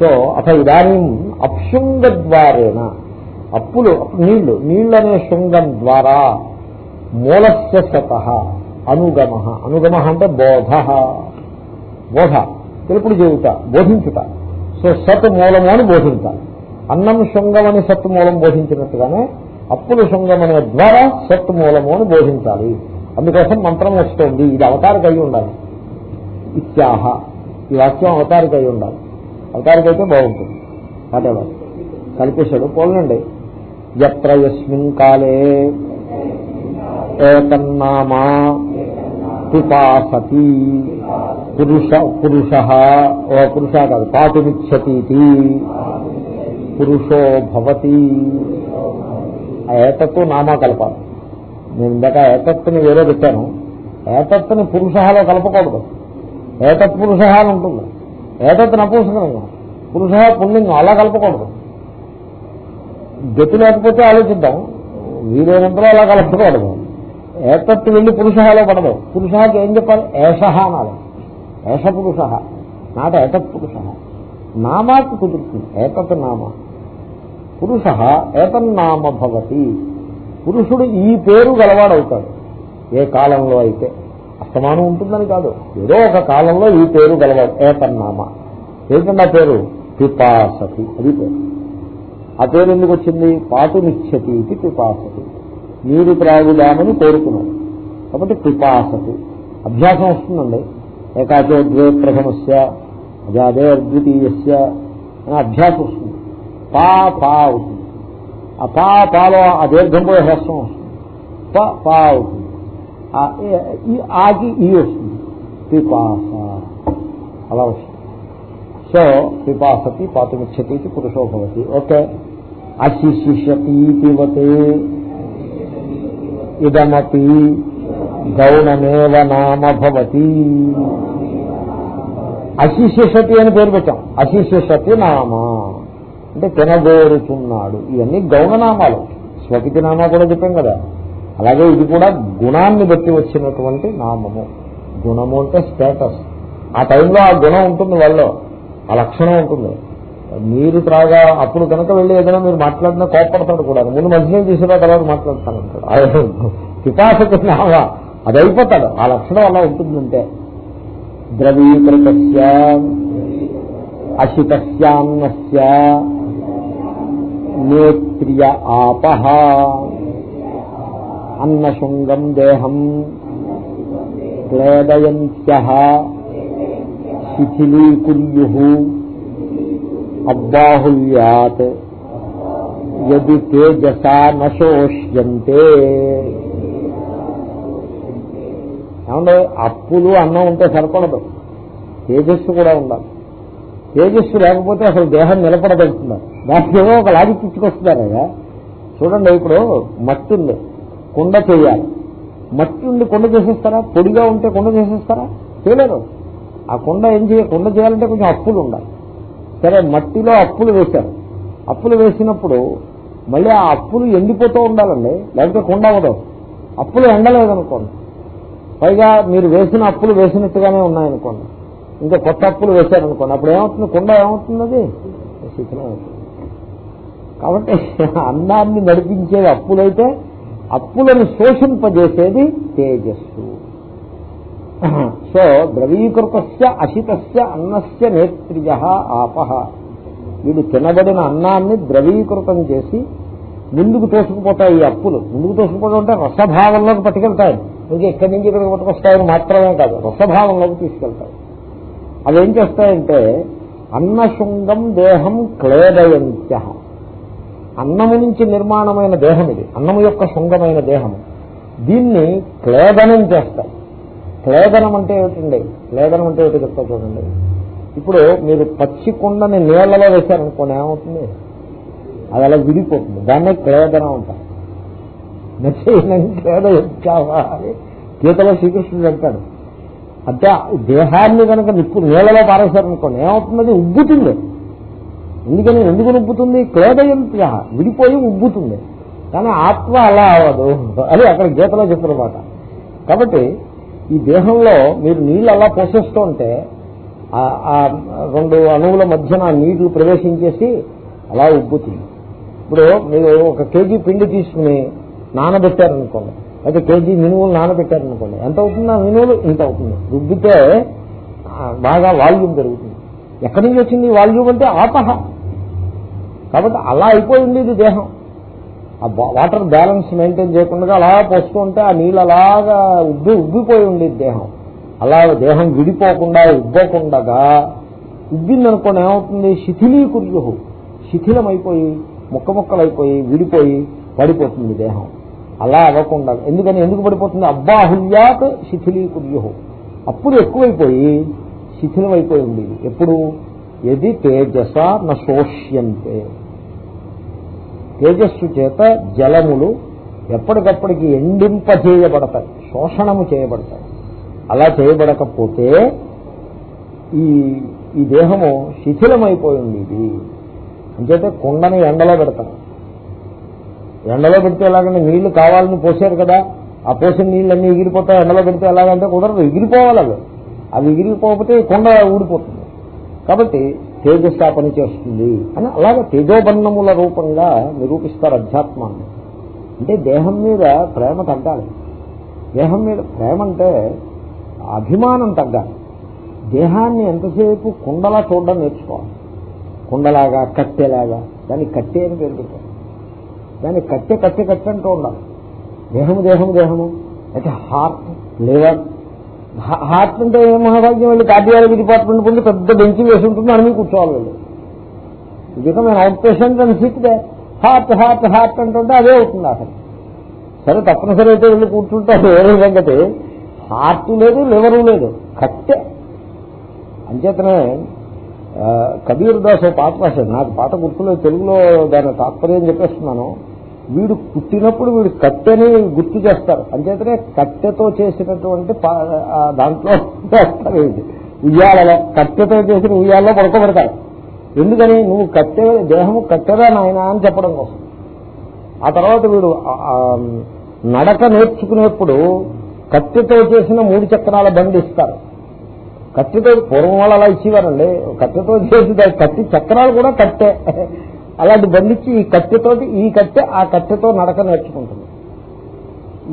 సో అత ఇదానీ అప్శృంగ ద్వారేణ అప్పులు నీళ్ళు నీళ్ళు శృంగం ద్వారా మూలస్య సత అనుగమ. అనుగమ అంటే బోధ. బోధ తెలుపుడు చెబుట బోధించుట సో సత్ మూలము అని బోధించాలి అన్నం శృంగం అని సత్ మూలం బోధించినట్టుగానే అప్పులు శృంగం అనే ద్వారా సత్ మూలము అని బోధించాలి. అందుకోసం మంత్రం వస్తోంది. ఇది అవతారిక అయి ఉండాలి. ఇత్యాహ. ఈ వాక్యం అవతారిక అయి ఉండాలి. అవతారిక అయితే బాగుంటుంది. వాటెవర్ కల్పేశాడు పోలండి. ఎత్ర యస్మిన్ కాలే ఏతన్నామా పిపాసతి పురుష పురుష ఓ పురుష కాదు పాతుమిచ్చతీతి పురుషో భవతి. ఏతత్తు నామా కలపాలి. నేను ఇందాక ఏతత్తుని వేరే పెట్టాను. ఏతత్తుని పురుషహాలో కలపకూడదు. ఏతత్ పురుష అని ఉంటుంది ఏదత్ నపూసకంగా పురుష పుణ్యం అలా కలపకూడదు. గతి లేకపోతే ఆలోచిద్దాం. వీలైనంతలో అలా కలపకూడదు. ఏతత్తు వెళ్ళి పురుషలో పడదు. పురుషకి ఏం చెప్పాలి? ఏష అనాలి. ఏష పురుష. నాట ఏతత్ పురుష. నామాకి కుదురుతుంది. ఏతత్ నామ. పురుష ఏతన్నామ భవతి. పురుషుడు ఈ పేరు గలవాడవుతాడు. ఏ కాలంలో అయితే. వర్తమానం ఉంటుందని కాదు. ఏదో ఒక కాలంలో ఈ పేరు గలవాడు. ఏతన్నామ. ఏంటంటే ఆ పేరు? పిపాసతి. అది పేరు. ఆ పేరు ఎందుకు వచ్చింది? పాటు నిశ్చతి ఇది పిపాసతి. నీరు త్రాగుదామని కోరుకున్నాడు. కాబట్టి పిపాసతి. అభ్యాసం వస్తుందండి. ఏకాచో ద్వే ప్రథమస్య అజాదే అద్వితీయస్య అని అభ్యాసం వస్తుంది. పా పా అవుతుంది ఆ పా పాలో ఆ దీర్ఘం హ్రస్వం వస్తుంది. ప పా అవుతుంది ఆకి ఈ వస్తుంది. పిపాస. అలా వస్తుంది. సో పిపాసతి పాతుమిచ్చతి పురుషో భవతి ఓకే అశిశిషతీతివతే ఇదమపి గౌణమేవ నామ భవతి అశిశిషతి అని పేరు పెట్టాం. అశిశిషతి నామ. అంటే తినగోరుతున్నాడు ఇవన్నీ గౌణనామాలు. స్వకితి నామా కూడా చెప్పాం కదా. అలాగే ఇది కూడా గుణాన్ని బట్టి వచ్చినటువంటి నామము. గుణము అంటే స్టేటస్ ఆ టైంలో ఆ గుణం ఉంటుంది వాళ్ళు ఆ లక్షణం ఉంటుంది. మీరు త్రాగా అప్పుడు కనుక వెళ్ళి ఏదైనా మీరు మాట్లాడినా కోపడతాడు కూడా. ముందు మంచిగా తీసుకురా తర్వాత మాట్లాడతాను అంటాడు. పిపాసకు నామ. అది అయిపోతాడు. ఆ లక్షణం అలా ఉంటుందంటే ద్రవీకృతస్య అశితస్యాన్నస్య నేత్రియ ఆపహ. అన్నశృంగం దేహం క్లేదయంత్య శిథిలీకుర్యు అబ్బాహుల్యాత్ యది తేజసా నశోష్యంతే. ఏమంటే అప్పులు అన్నం ఉంటే సరిపడదు. తేజస్సు కూడా ఉండాలి. తేజస్సు లేకపోతే అసలు దేహం నిలబడగలుగుతున్నారు దానికి ఏదో ఒక లాజిక్ ఇచ్చుకొస్తున్నారా చూడండి ఇప్పుడు మట్టి ఉంది. కుండ చేయాలి. మట్టి ఉండి కుండ చేసేస్తారా? పొడిగా ఉంటే కుండ చేసేస్తారా? చేయలేరు. ఆ కుండ ఏం చేయ కుండ చేయాలంటే కొంచెం అప్పులు ఉండాలి. సరే మట్టిలో అప్పులు వేశారు. అప్పులు వేసినప్పుడు మళ్ళీ ఆ అప్పులు ఎండిపోతూ ఉండాలండి. లేకపోతే కుండ అవ్వదు. అప్పులు ఎండలేదనుకోండి. పైగా మీరు వేసిన అప్పులు వేసినట్టుగానే ఉన్నాయనుకోండి. ఇంకా కొత్త అప్పులు వేశారనుకోండి. అప్పుడు ఏమవుతుంది? కుండ ఏమవుతుంది అది శిథిలం అవుతుంది. కాబట్టి అన్నాన్ని నడిపించేది అప్పులైతే అప్పులను శోషింపజేసేది తేజస్సు. సో ద్రవీకృత అశితస్య అన్నస్య నేత్రియ ఆపహ వీడు తినబడిన అన్నాన్ని ద్రవీకృతం చేసి ముందుకు తోసుకుపోతాయి ఈ అప్పులు. ముందుకు తోసుకుపోవడం అంటే రసభావంలోకి పట్టుకెళ్తాయి. ఇంకా ఇక్కడి నుంచి ఇక్కడికి పట్టుకొస్తాయని మాత్రమే కాదు రసభావంలోకి తీసుకెళ్తాయి. అవి ఏం చేస్తాయంటే అన్నశృంగం దేహం క్లేదయంత్య. అన్నము నుంచి నిర్మాణమైన దేహం ఇది. అన్నము యొక్క శృంగమైన దేహము దీన్ని క్లేదనం చేస్తాయి క్లేదనం అంటే ఏమిటండి? క్లేదనం అంటే ఏమిటి చెప్తా చూడండి. ఇప్పుడు మీరు పచ్చి కుండని నీళ్ళలో వేశారనుకోండి ఏమవుతుంది? అది అలా విడిపోతుంది. దాన్నే క్లేదనం అంటారు. క్లేద వచ్చావా అని గీతలో శ్రీకృష్ణుడు అంటాడు. అంటే దేహాన్ని కనుక నిప్పు నీళ్ళలో పారేశారనుకోండి ఏమవుతుంది? అది ఉబ్బుతుంది. ఎందుకని ఎందుకు ఉబ్బుతుంది క్లేదయంత్య విడిపోయి ఉబ్బుతుంది. కానీ ఆత్మ అలా అవ్వదు. అది అక్కడ గీతలో చెప్పినమాట. కాబట్టి ఈ దేహంలో మీరు నీళ్ళు అలా పోసేస్తూ ఉంటే ఆ రెండు అణువుల మధ్యన నీళ్ళు ప్రవేశించేసి అలా ఉబ్బుతుంది. ఇప్పుడు మీరు ఒక కేజీ పిండి తీసుకుని నానబెట్టారనుకోండి. అయితే కేజీ మినువులు నానబెట్టారనుకోండి. ఎంత అవుతుంది ఆ మినువులు? ఇంత అవుతుంది. రుబ్బితే బాగా వాల్యూమ్ పెరుగుతుంది. ఎక్కడి నుంచి వచ్చింది వాల్యూమ్ అంటే ఆపహ. కాబట్టి అలా అయిపోయింది ఇది దేహం. ఆ వాటర్ బ్యాలెన్స్ మెయింటైన్ చేయకుండా అలా పోస్తూ ఉంటే ఆ నీళ్ళు అలాగా ఉబ్బి ఉబ్బిపోయి ఉండేది దేహం. అలా దేహం విడిపోకుండా ఉబ్బకుండా ఉబ్బిందనుకోండి ఏమవుతుంది? శిథిలీకుర్యు శిథిలమైపోయి ముక్క ముక్కలైపోయి విడిపోయి పడిపోతుంది దేహం. అలా అవ్వకుండా. ఎందుకని? ఎందుకు పడిపోతుంది? అబ్బాహుల్యాత్ శిథిలీకుర్యు అప్పుడు ఎక్కువైపోయి శిథిలమైపోయి ఉండేది. ఎప్పుడు? ఎది తేజస నోష్యంతే తేజస్సు చేత జలములు ఎప్పటికప్పటికి ఎండింపజేయబడతాయి శోషణము చేయబడతాయి. అలా చేయబడకపోతే ఈ ఈ దేహము శిథిలమైపోయింది ఇది అంచేతే కుండని ఎండలో పెడతారు. ఎండలో పెడితే ఎలాగంటే నీళ్ళు కావాలని పోసారు కదా ఆ పోసిన నీళ్ళన్నీ ఎగిరిపోతాయి ఎండలో పెడితే ఎలాగంటే కుదరదు ఎగిరిపోవాలి అవి. అవి ఎగిరిపోతే కుండ ఊడిపోతుంది. కాబట్టి తేజస్థాపని చేస్తుంది అని అలాగే తేజోబన్నముల రూపంగా నిరూపిస్తారు అధ్యాత్మాన్ని. అంటే దేహం మీద ప్రేమ తగ్గాలి. దేహం మీద ప్రేమ అంటే అభిమానం తగ్గాలి. దేహాన్ని ఎంతసేపు కుండలా చూడడం నేర్చుకోవాలి. కుండలాగా కట్టెలాగా. దాన్ని కట్టె అని పేరు పెట్టారు. దాన్ని కట్టె కట్టె కట్టె అంటూ ఉండాలి. దేహము దేహము దేహము. అయితే హార్ట్ లివర్ హార్ట్ అంటే ఏ మహాభాగ్యం వెళ్ళి కార్డియాలజీ డిపార్ట్మెంట్ పొంది పెద్ద బెంచి వేసి ఉంటుంది అని కూర్చోవాలి వెళ్ళి. బికమ్ అవుట్ పేషెంట్ అని సిక్ హార్ట్ హార్ట్ హార్ట్ అంటుంటే అదే అవుతుంది అసలు. సరే తప్పనిసరి అయితే వెళ్ళి కూర్చుంటే వేరే సంగతి. హార్ట్ లేదు లివరు లేదు కట్టే అంచేతనే కబీర్ దాస్ పాట రాశాడు. నాకు పాట గుర్తులేదు తెలుగులో దాని తాత్పర్యం చెప్పేస్తున్నాను. వీడు పుట్టినప్పుడు వీడు కట్టెని గుర్తు చేస్తారు. అంచేతనే కట్టెతో చేసినటువంటి దాంట్లో వేస్తారు ఉయ్యాలలో కట్టెతో చేసిన ఉయ్యాలలో పడుకోబెడతారు. ఎందుకని? నువ్వు కట్టె దేహము కట్టెదా నాయన అని చెప్పడం కోసం. ఆ తర్వాత వీడు నడక నేర్చుకునేప్పుడు కట్టెతో చేసిన మూడు చక్రాల బండి ఇస్తారు. కట్టెతో పూర్వం వాళ్ళు అలా ఇచ్చేవారండి. కట్టెతో చేసి కట్టి చక్రాలు కూడా కట్టే. అలాంటి బంధించి ఈ కట్టెతోటి ఈ కట్టె ఆ కట్టెతో నడక నేర్చుకుంటుంది.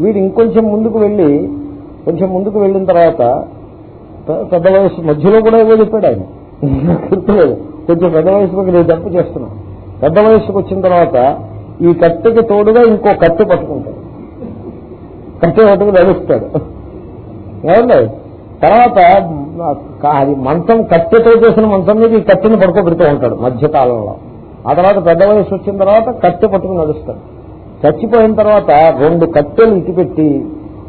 వీడు ఇంకొంచెం ముందుకు వెళ్ళి కొంచెం ముందుకు వెళ్ళిన తర్వాత పెద్ద వయసు మధ్యలో కూడా ఏదో చెప్పాడు ఆయన. గుర్తులేదు. కొంచెం పెద్ద వయసులోకి నేను జంపు చేస్తున్నాను పెద్ద వయసుకు వచ్చిన తర్వాత ఈ కట్టెకి తోడుగా ఇంకో కట్టె పట్టుకుంటాడు. కట్టె పట్టుకుని నడుస్తాడు. ఏమండి? తర్వాత అది మంచం కట్టెతో చేసిన మంచం మీద ఈ కట్టెని పడుకోబెడుతూ ఉంటాడు మధ్యకాలంలో. ఆ తర్వాత పెద్ద వయసు వచ్చిన తర్వాత కట్టె పట్టుకుని నడుస్తాడు. చచ్చిపోయిన తర్వాత రెండు కట్టెలు ఇటు పెట్టి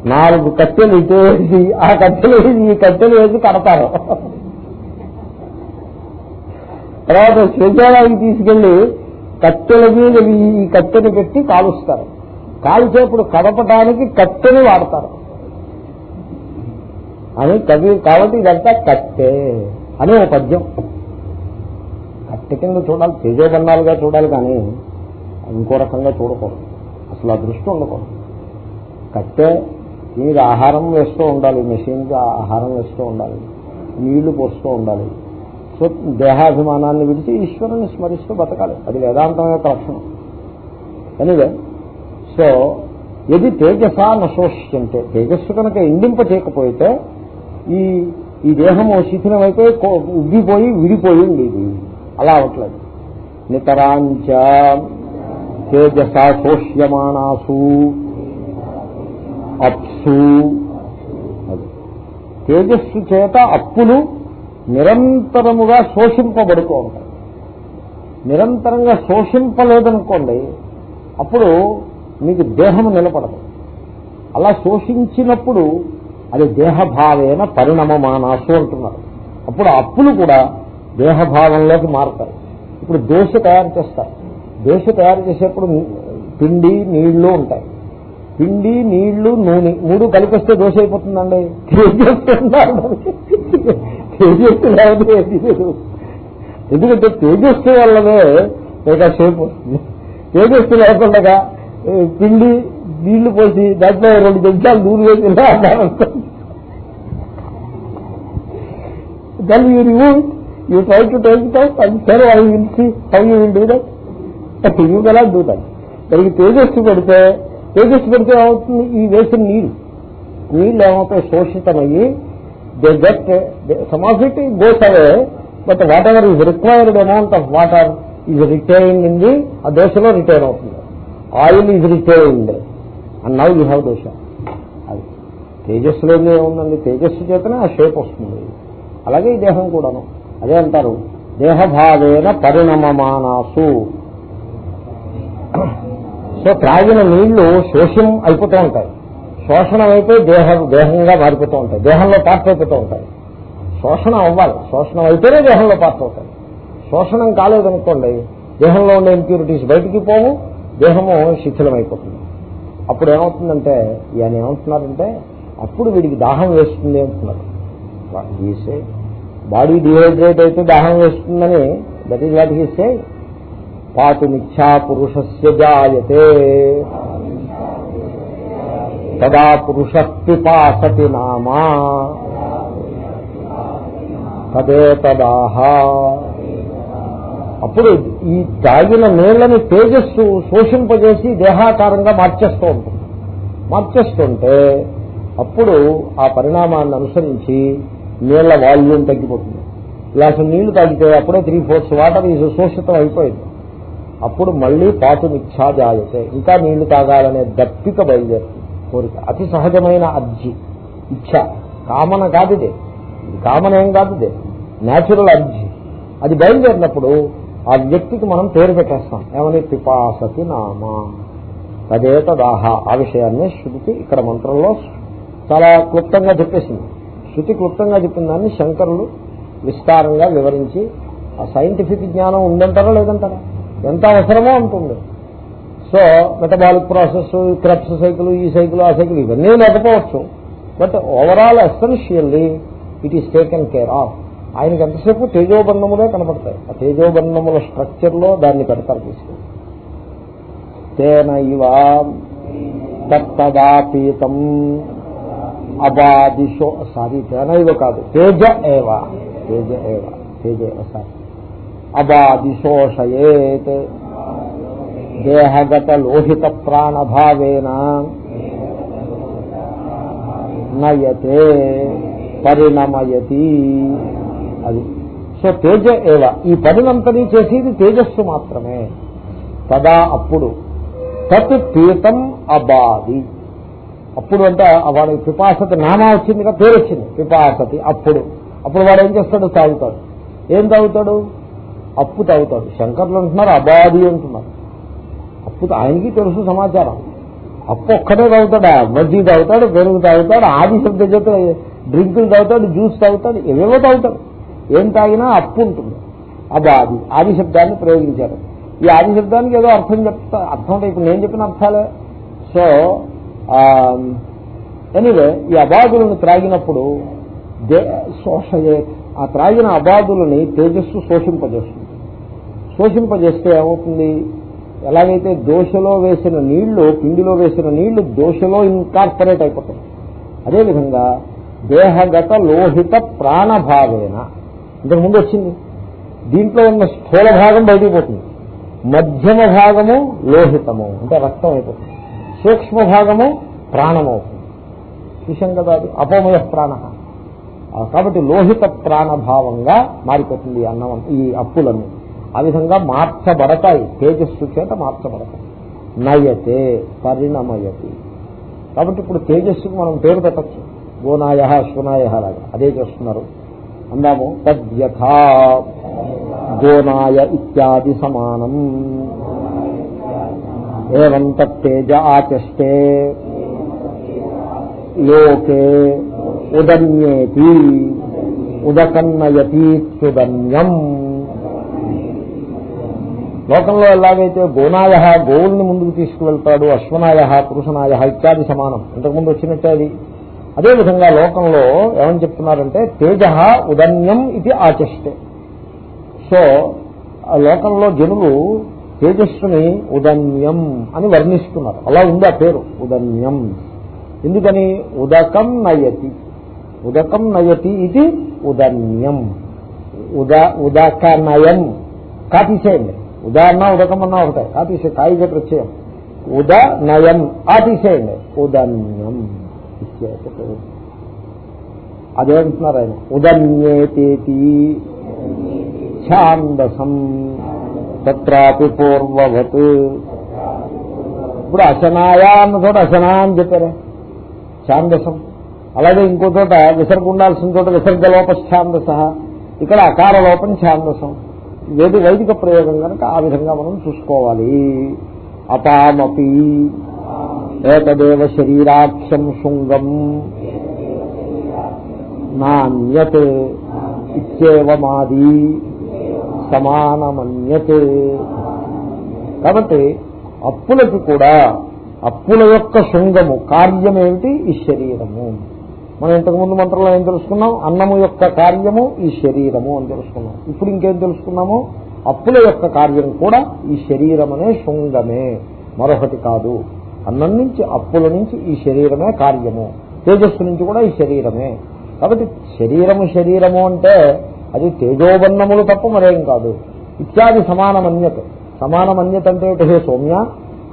నాలుగు కట్టెలు ఇటు వేసి ఆ కట్టెలు వేసి ఈ కట్టెలు వేసి కడతారు. తర్వాత శ్మశానానికి తీసుకెళ్ళి కట్టెల మీద ఈ కట్టెని పెట్టి కాలుస్తారు. కాల్చేపుడు కదపడానికి కట్టెని వాడతారు. అని కవి కాబట్టి ఇదంతా కట్టే అని ఒక పద్యం. కట్ట కింద చూడాలి తేజోబన్నాలుగా చూడాలి కానీ ఇంకో రకంగా చూడకూడదు. అసలు ఆ దృష్టి ఉండకూడదు. కట్టె మీద ఆహారం వేస్తూ ఉండాలి మెషిన్కి ఆహారం వేస్తూ ఉండాలి నీళ్ళు పోస్తూ ఉండాలి. సో దేహాభిమానాన్ని విడిచి ఈశ్వరుని స్మరిస్తూ బతకాలి. అది వేదాంతం యొక్క లక్షణం. ఎనివే సో ఇది తేజస నశోష్యంటే తేజస్సు కనుక ఇండింప చేయకపోతే ఈ ఈ దేహము శిథిలమైపోయి ఉబ్బిపోయి విడిపోయి ఉండేది. అలా అవట్లేదు నితరాంచ తేజసా శోష్యమానాసు అప్సు. తేజస్సు చేత అప్పులు నిరంతరముగా శోషింపబడుతూ ఉంటాయి నిరంతరంగా శోషింపలేదనుకోండి అప్పుడు మీకు దేహము నిలబడదు. అలా శోషించినప్పుడు అది దేహభావేన పరిణమమానాసు అంటున్నారు. అప్పుడు అప్పులు కూడా దేహభావంలోకి మారుతాయి. ఇప్పుడు దోశ తయారు చేస్తారు. దోశ తయారు చేసేప్పుడు పిండి నీళ్ళు ఉంటాయి. పిండి నీళ్ళు నూనె మూడు కలిపిస్తే దోశ అయిపోతుందండి. తేజస్సు లేకపోతే ఏది లేదు. ఎందుకంటే తేజస్సు వల్లనే ఇక షేప్ వస్తుంది. తేజస్సు లేకుండా పిండి నీళ్ళు పోసి దాంట్లో రెండు నిమిషాలు నూనె వేసి దాన్ని అన్నారనుకో. You you to it, you try to take it out and sir, I oh, will see how you will do that. But you cannot do that. దానికి తేజస్సు పెడితే తేజస్సు పెడితే ఏమవుతుంది ఈ వేసిన నీళ్ళు నీళ్ళు ఏమవుతాయి శోషితమయ్యి they get some of it goes away but whatever is required amount of water is retain in the ఆ దోశలో రిటైన్ అవుతుంది oil is retained and now you have dosa అది తేజస్సులో ఏముందండి తేజస్సు చేతనే ఆ షేప్ వస్తుంది. అలాగే ఈ దేహం కూడాను. అదే అంటారు. దేహభావేన పరిణమమానాసు. సో త్రాగిన నీళ్ళు శోషం అయిపోతూ ఉంటాయి. శోషణం అయితే దేహం దేహంగా మారిపోతూ ఉంటాయి. దేహంలో పార్ట్ అయిపోతూ ఉంటాయి. శోషణం అవ్వాలి. శోషణం అయితేనే దేహంలో పార్ట్ అవుతాయి. శోషణం కాలేదనుకోండి దేహంలో ఉండే ఇంప్యూరిటీస్ బయటికి పోవు దేహము శిథిలం అయిపోతుంది అప్పుడు ఏమవుతుందంటే ఈయన ఏమంటున్నారంటే అప్పుడు వీడికి దాహం వేస్తుంది అంటున్నారు. గీసే బాడీ డిహైడ్రేట్ అయితే దాహం వేస్తుందని దట్ ఈజ్ వాట్ గీసే పాతు మిథ్యా పురుషస్య జాయతే. తదా పురుష పిపాసతి నామా. తదే తదాహ. అప్పుడు ఈ తాగిన నీళ్ళని తేజస్సు శోషింపజేసి దేహాకారంగా మార్చేస్తూ ఉంటుంది మార్చేస్తుంటే అప్పుడు ఆ పరిణామాన్ని అనుసరించి నీళ్ళ వాల్యూమ్ తగ్గిపోతుంది. గ్లాసు నీళ్ళు తాగితే అప్పుడే త్రీ ఫోర్త్ వాటర్ ఈ సుశోషితం అయిపోయింది. అప్పుడు మళ్ళీ పాటు మిథ్యా జాయతే. ఇంకా నీళ్ళు తాగాలనే దప్పిక బయలుదేరుతుంది. కోరిక. అతి సహజమైన అర్జి. ఇచ్ఛ. కామన కాదుదే ఇది. కామన ఏం కాదుదే న్యాచురల్ అర్జి. అది బయలుదేరినప్పుడు ఆ వ్యక్తికి మనం పేరు పెట్టేస్తాం. ఏమని? పిపాసతి నామా. తదే తదాహ ఆ విషయాన్ని శృతి ఇక్కడ మంత్రంలో చాలా క్లుప్తంగా చెప్పేసింది. శృతి క్లుప్తంగా చెప్పిన దాన్ని శంకరులు విస్తారంగా వివరించి ఆ సైంటిఫిక్ జ్ఞానం ఉందంటారా లేదంటారా? ఎంత అవసరమో ఉంటుంది so metabolic process krebs cycle ఈ సైకిల్ ఆ సైకిల్ ఇవన్నీ లేకపోవచ్చు. But overall essentially it is taken care of. ఆయనకి ఎంతసేపు తేజోబంధములే కనపడతాయి. ఆ తేజోబంధముల స్ట్రక్చర్లో దాన్ని పెడతారు తీసుకుని. తేన ఇవ తత్తదాపీతం అబాదిశో సారీ తేనైవ కాదు తేజ ఏవ తేజ ఏవ తేజ సారీ. అబాదిశోషయేత్ దేహగత లోహిత ప్రాణభావేన నయతే పరిణమయతి. అది. సో తేజ ఏవ ఈ పనినంతని చేసేది తేజస్సు మాత్రమే. తదా అప్పుడు తత్ పీతం అబాది అప్పుడు అంటే వాడికి పిపాసతి నామా వచ్చింది కదా పేరు వచ్చింది పిపాసతి అప్పుడు. అప్పుడు వాడు ఏం చేస్తాడు? తాగుతాడు. ఏం తాగుతాడు? అప్పు తాగుతాడు. శంకర్లు అంటున్నారు అబాది అంటున్నారు. అప్పు ఆయనకి తెలుసు సమాచారం. అప్పు ఒక్కటే తాగుతాడు? మజ్జి తాగుతాడు పెరుగు తాగుతాడు ఆది శబ్ద చేత డ్రింకులు తాగుతాడు జ్యూస్ తాగుతాడు ఏవేవో తాగుతాడు. ఏం తాగినా అప్పు ఉంటుంది. అబాది ఆది శబ్దాన్ని ప్రయోగించారు. ఈ ఆది శబ్దానికి ఏదో అర్థం చెప్తా అర్థం ఇప్పుడు నేను చెప్పిన అర్థాలే. సో Um, ఎనివే ఈ అబాదులను త్రాగినప్పుడు దే శోషయే ఆ త్రాగిన అబాదులని తేజస్సు శోషింపజేస్తుంది. శోషింపజేస్తే ఏమవుతుంది? ఎలాగైతే దోశలో వేసిన నీళ్ళు పిండిలో వేసిన నీళ్ళు దోశలో ఇన్కార్పొరేట్ అయిపోతుంది అదేవిధంగా దేహగత లోహిత ప్రాణభావేన ఇంతకు ముందు వచ్చింది. దీంట్లో ఉన్న స్థూల భాగం బయటికి పోతుంది. మధ్యమ భాగము లోహితము అంటే రక్తం అయిపోతుంది. సూక్ష్మ భాగము ప్రాణమవుతుంది. చూసాం కదా అది? అపోమయ ప్రాణ. కాబట్టి లోహిత ప్రాణభావంగా మారిపోతుంది అన్నం ఈ అప్పులన్నీ. ఆ విధంగా మార్చబడతాయి. తేజస్సు చేత మార్చబడతాయి. నయతే పరిణమయతి. కాబట్టి ఇప్పుడు తేజస్సుకు మనం పేరు పెట్టచ్చు. గోనాయ అశ్వనాయ లాగా. అదే చేస్తున్నారు. అందాము తద్యథా గోనాయ ఇత్యాది సమానం. ఏం తేజ ఆచష్టే. లోకే ఉదన్యేతి ఉదకన్నయతీత్యుదన్యం లోకంలో ఎలాగైతే గోనాయ గోవుల్ని ముందుకు తీసుకువెళ్తాడు అశ్వనాయ పురుషనాయ ఇత్యాది సమానం. ఇంతకుముందు వచ్చినట్టే అది. అదేవిధంగా లోకంలో ఏమని చెప్తున్నారంటే తేజ ఉదన్యం ఇది ఆచష్టే. సో లోకంలో జనులు తేజస్సుని ఉదన్యం అని వర్ణిస్తున్నారు. అలా ఉంది ఆ పేరు ఉదన్యం. ఎందుకని? ఉదకం నయతి. ఉదకం నయతి ఇది ఉదన్యం. ఉద ఉదక నయం కాపీసేయండి ఉదాహరణ ఉదకం అన్నా ఒకటే. కాపీసే కాయిక ప్రత్యయం. ఉద నయం ఆ తీసేయండి ఉదన్యం అదేంటున్నారు ఆయన? ఉదన్యేతేతి. ఛాందసం. తత్రాపి పూర్వవత్ ఇప్పుడు అశనాయ అన్న చోట అశనా అని చెప్పారు. ఛాందసం. అలాగే ఇంకో చోట విసర్గ ఉండాల్సిన చోట విసర్గలోప ఛాందస ఇక్కడ అకార లోపం ఛాందసం. ఏది వైదిక ప్రయోగం కనుక ఆ విధంగా మనం చూసుకోవాలి. అపామపి ఏతదేవ శరీరాఖ్యం శృంగం నాణ్యత్ ఇచ్చేవమాది సమానమన్యతే. కాబట్టి అప్పులకి కూడా అప్పుల యొక్క శృంగము కార్యమేమిటి ఈ శరీరము. మనం ఇంతకుముందు మంత్రంలో ఏం తెలుసుకున్నాం? అన్నము యొక్క కార్యము ఈ శరీరము అని తెలుసుకున్నాం. ఇప్పుడు ఇంకేం తెలుసుకున్నాము? అప్పుల యొక్క కార్యం కూడా ఈ శరీరం అనే శృంగమే. మరొకటి కాదు. అన్నం నుంచి అప్పుల నుంచి ఈ శరీరమే కార్యము. తేజస్సు నుంచి కూడా ఈ శరీరమే. కాబట్టి శరీరము శరీరము అంటే అది తేజోబన్నములు తప్ప మరేం కాదు. ఇత్యాది సమానమన్యత. సమానమన్యత అంటే హే సౌమ్య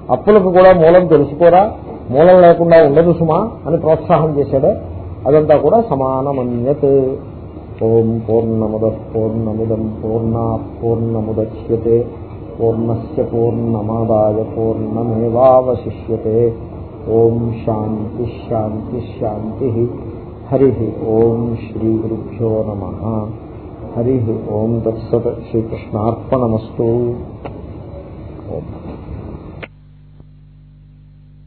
అప్పులకు కూడా మూలం తెలుసుకోరా? మూలం లేకుండా ఉండదు సుమా అని ప్రోత్సాహం చేశాడే. అదంతా కూడా సమానమన్యత్. ఓం పూర్ణముద పూర్ణముదం పూర్ణ పూర్ణముద్యతే. పూర్ణస్ పూర్ణమాదాయ పూర్ణమేవాశిష్యతే ఓం శాంతి శాంతి శాంతి. హరి ఓం శ్రీ గురుభ్యో నమ. హరి ఓం తత్సత్ శ్రీకృష్ణార్పణమస్తు.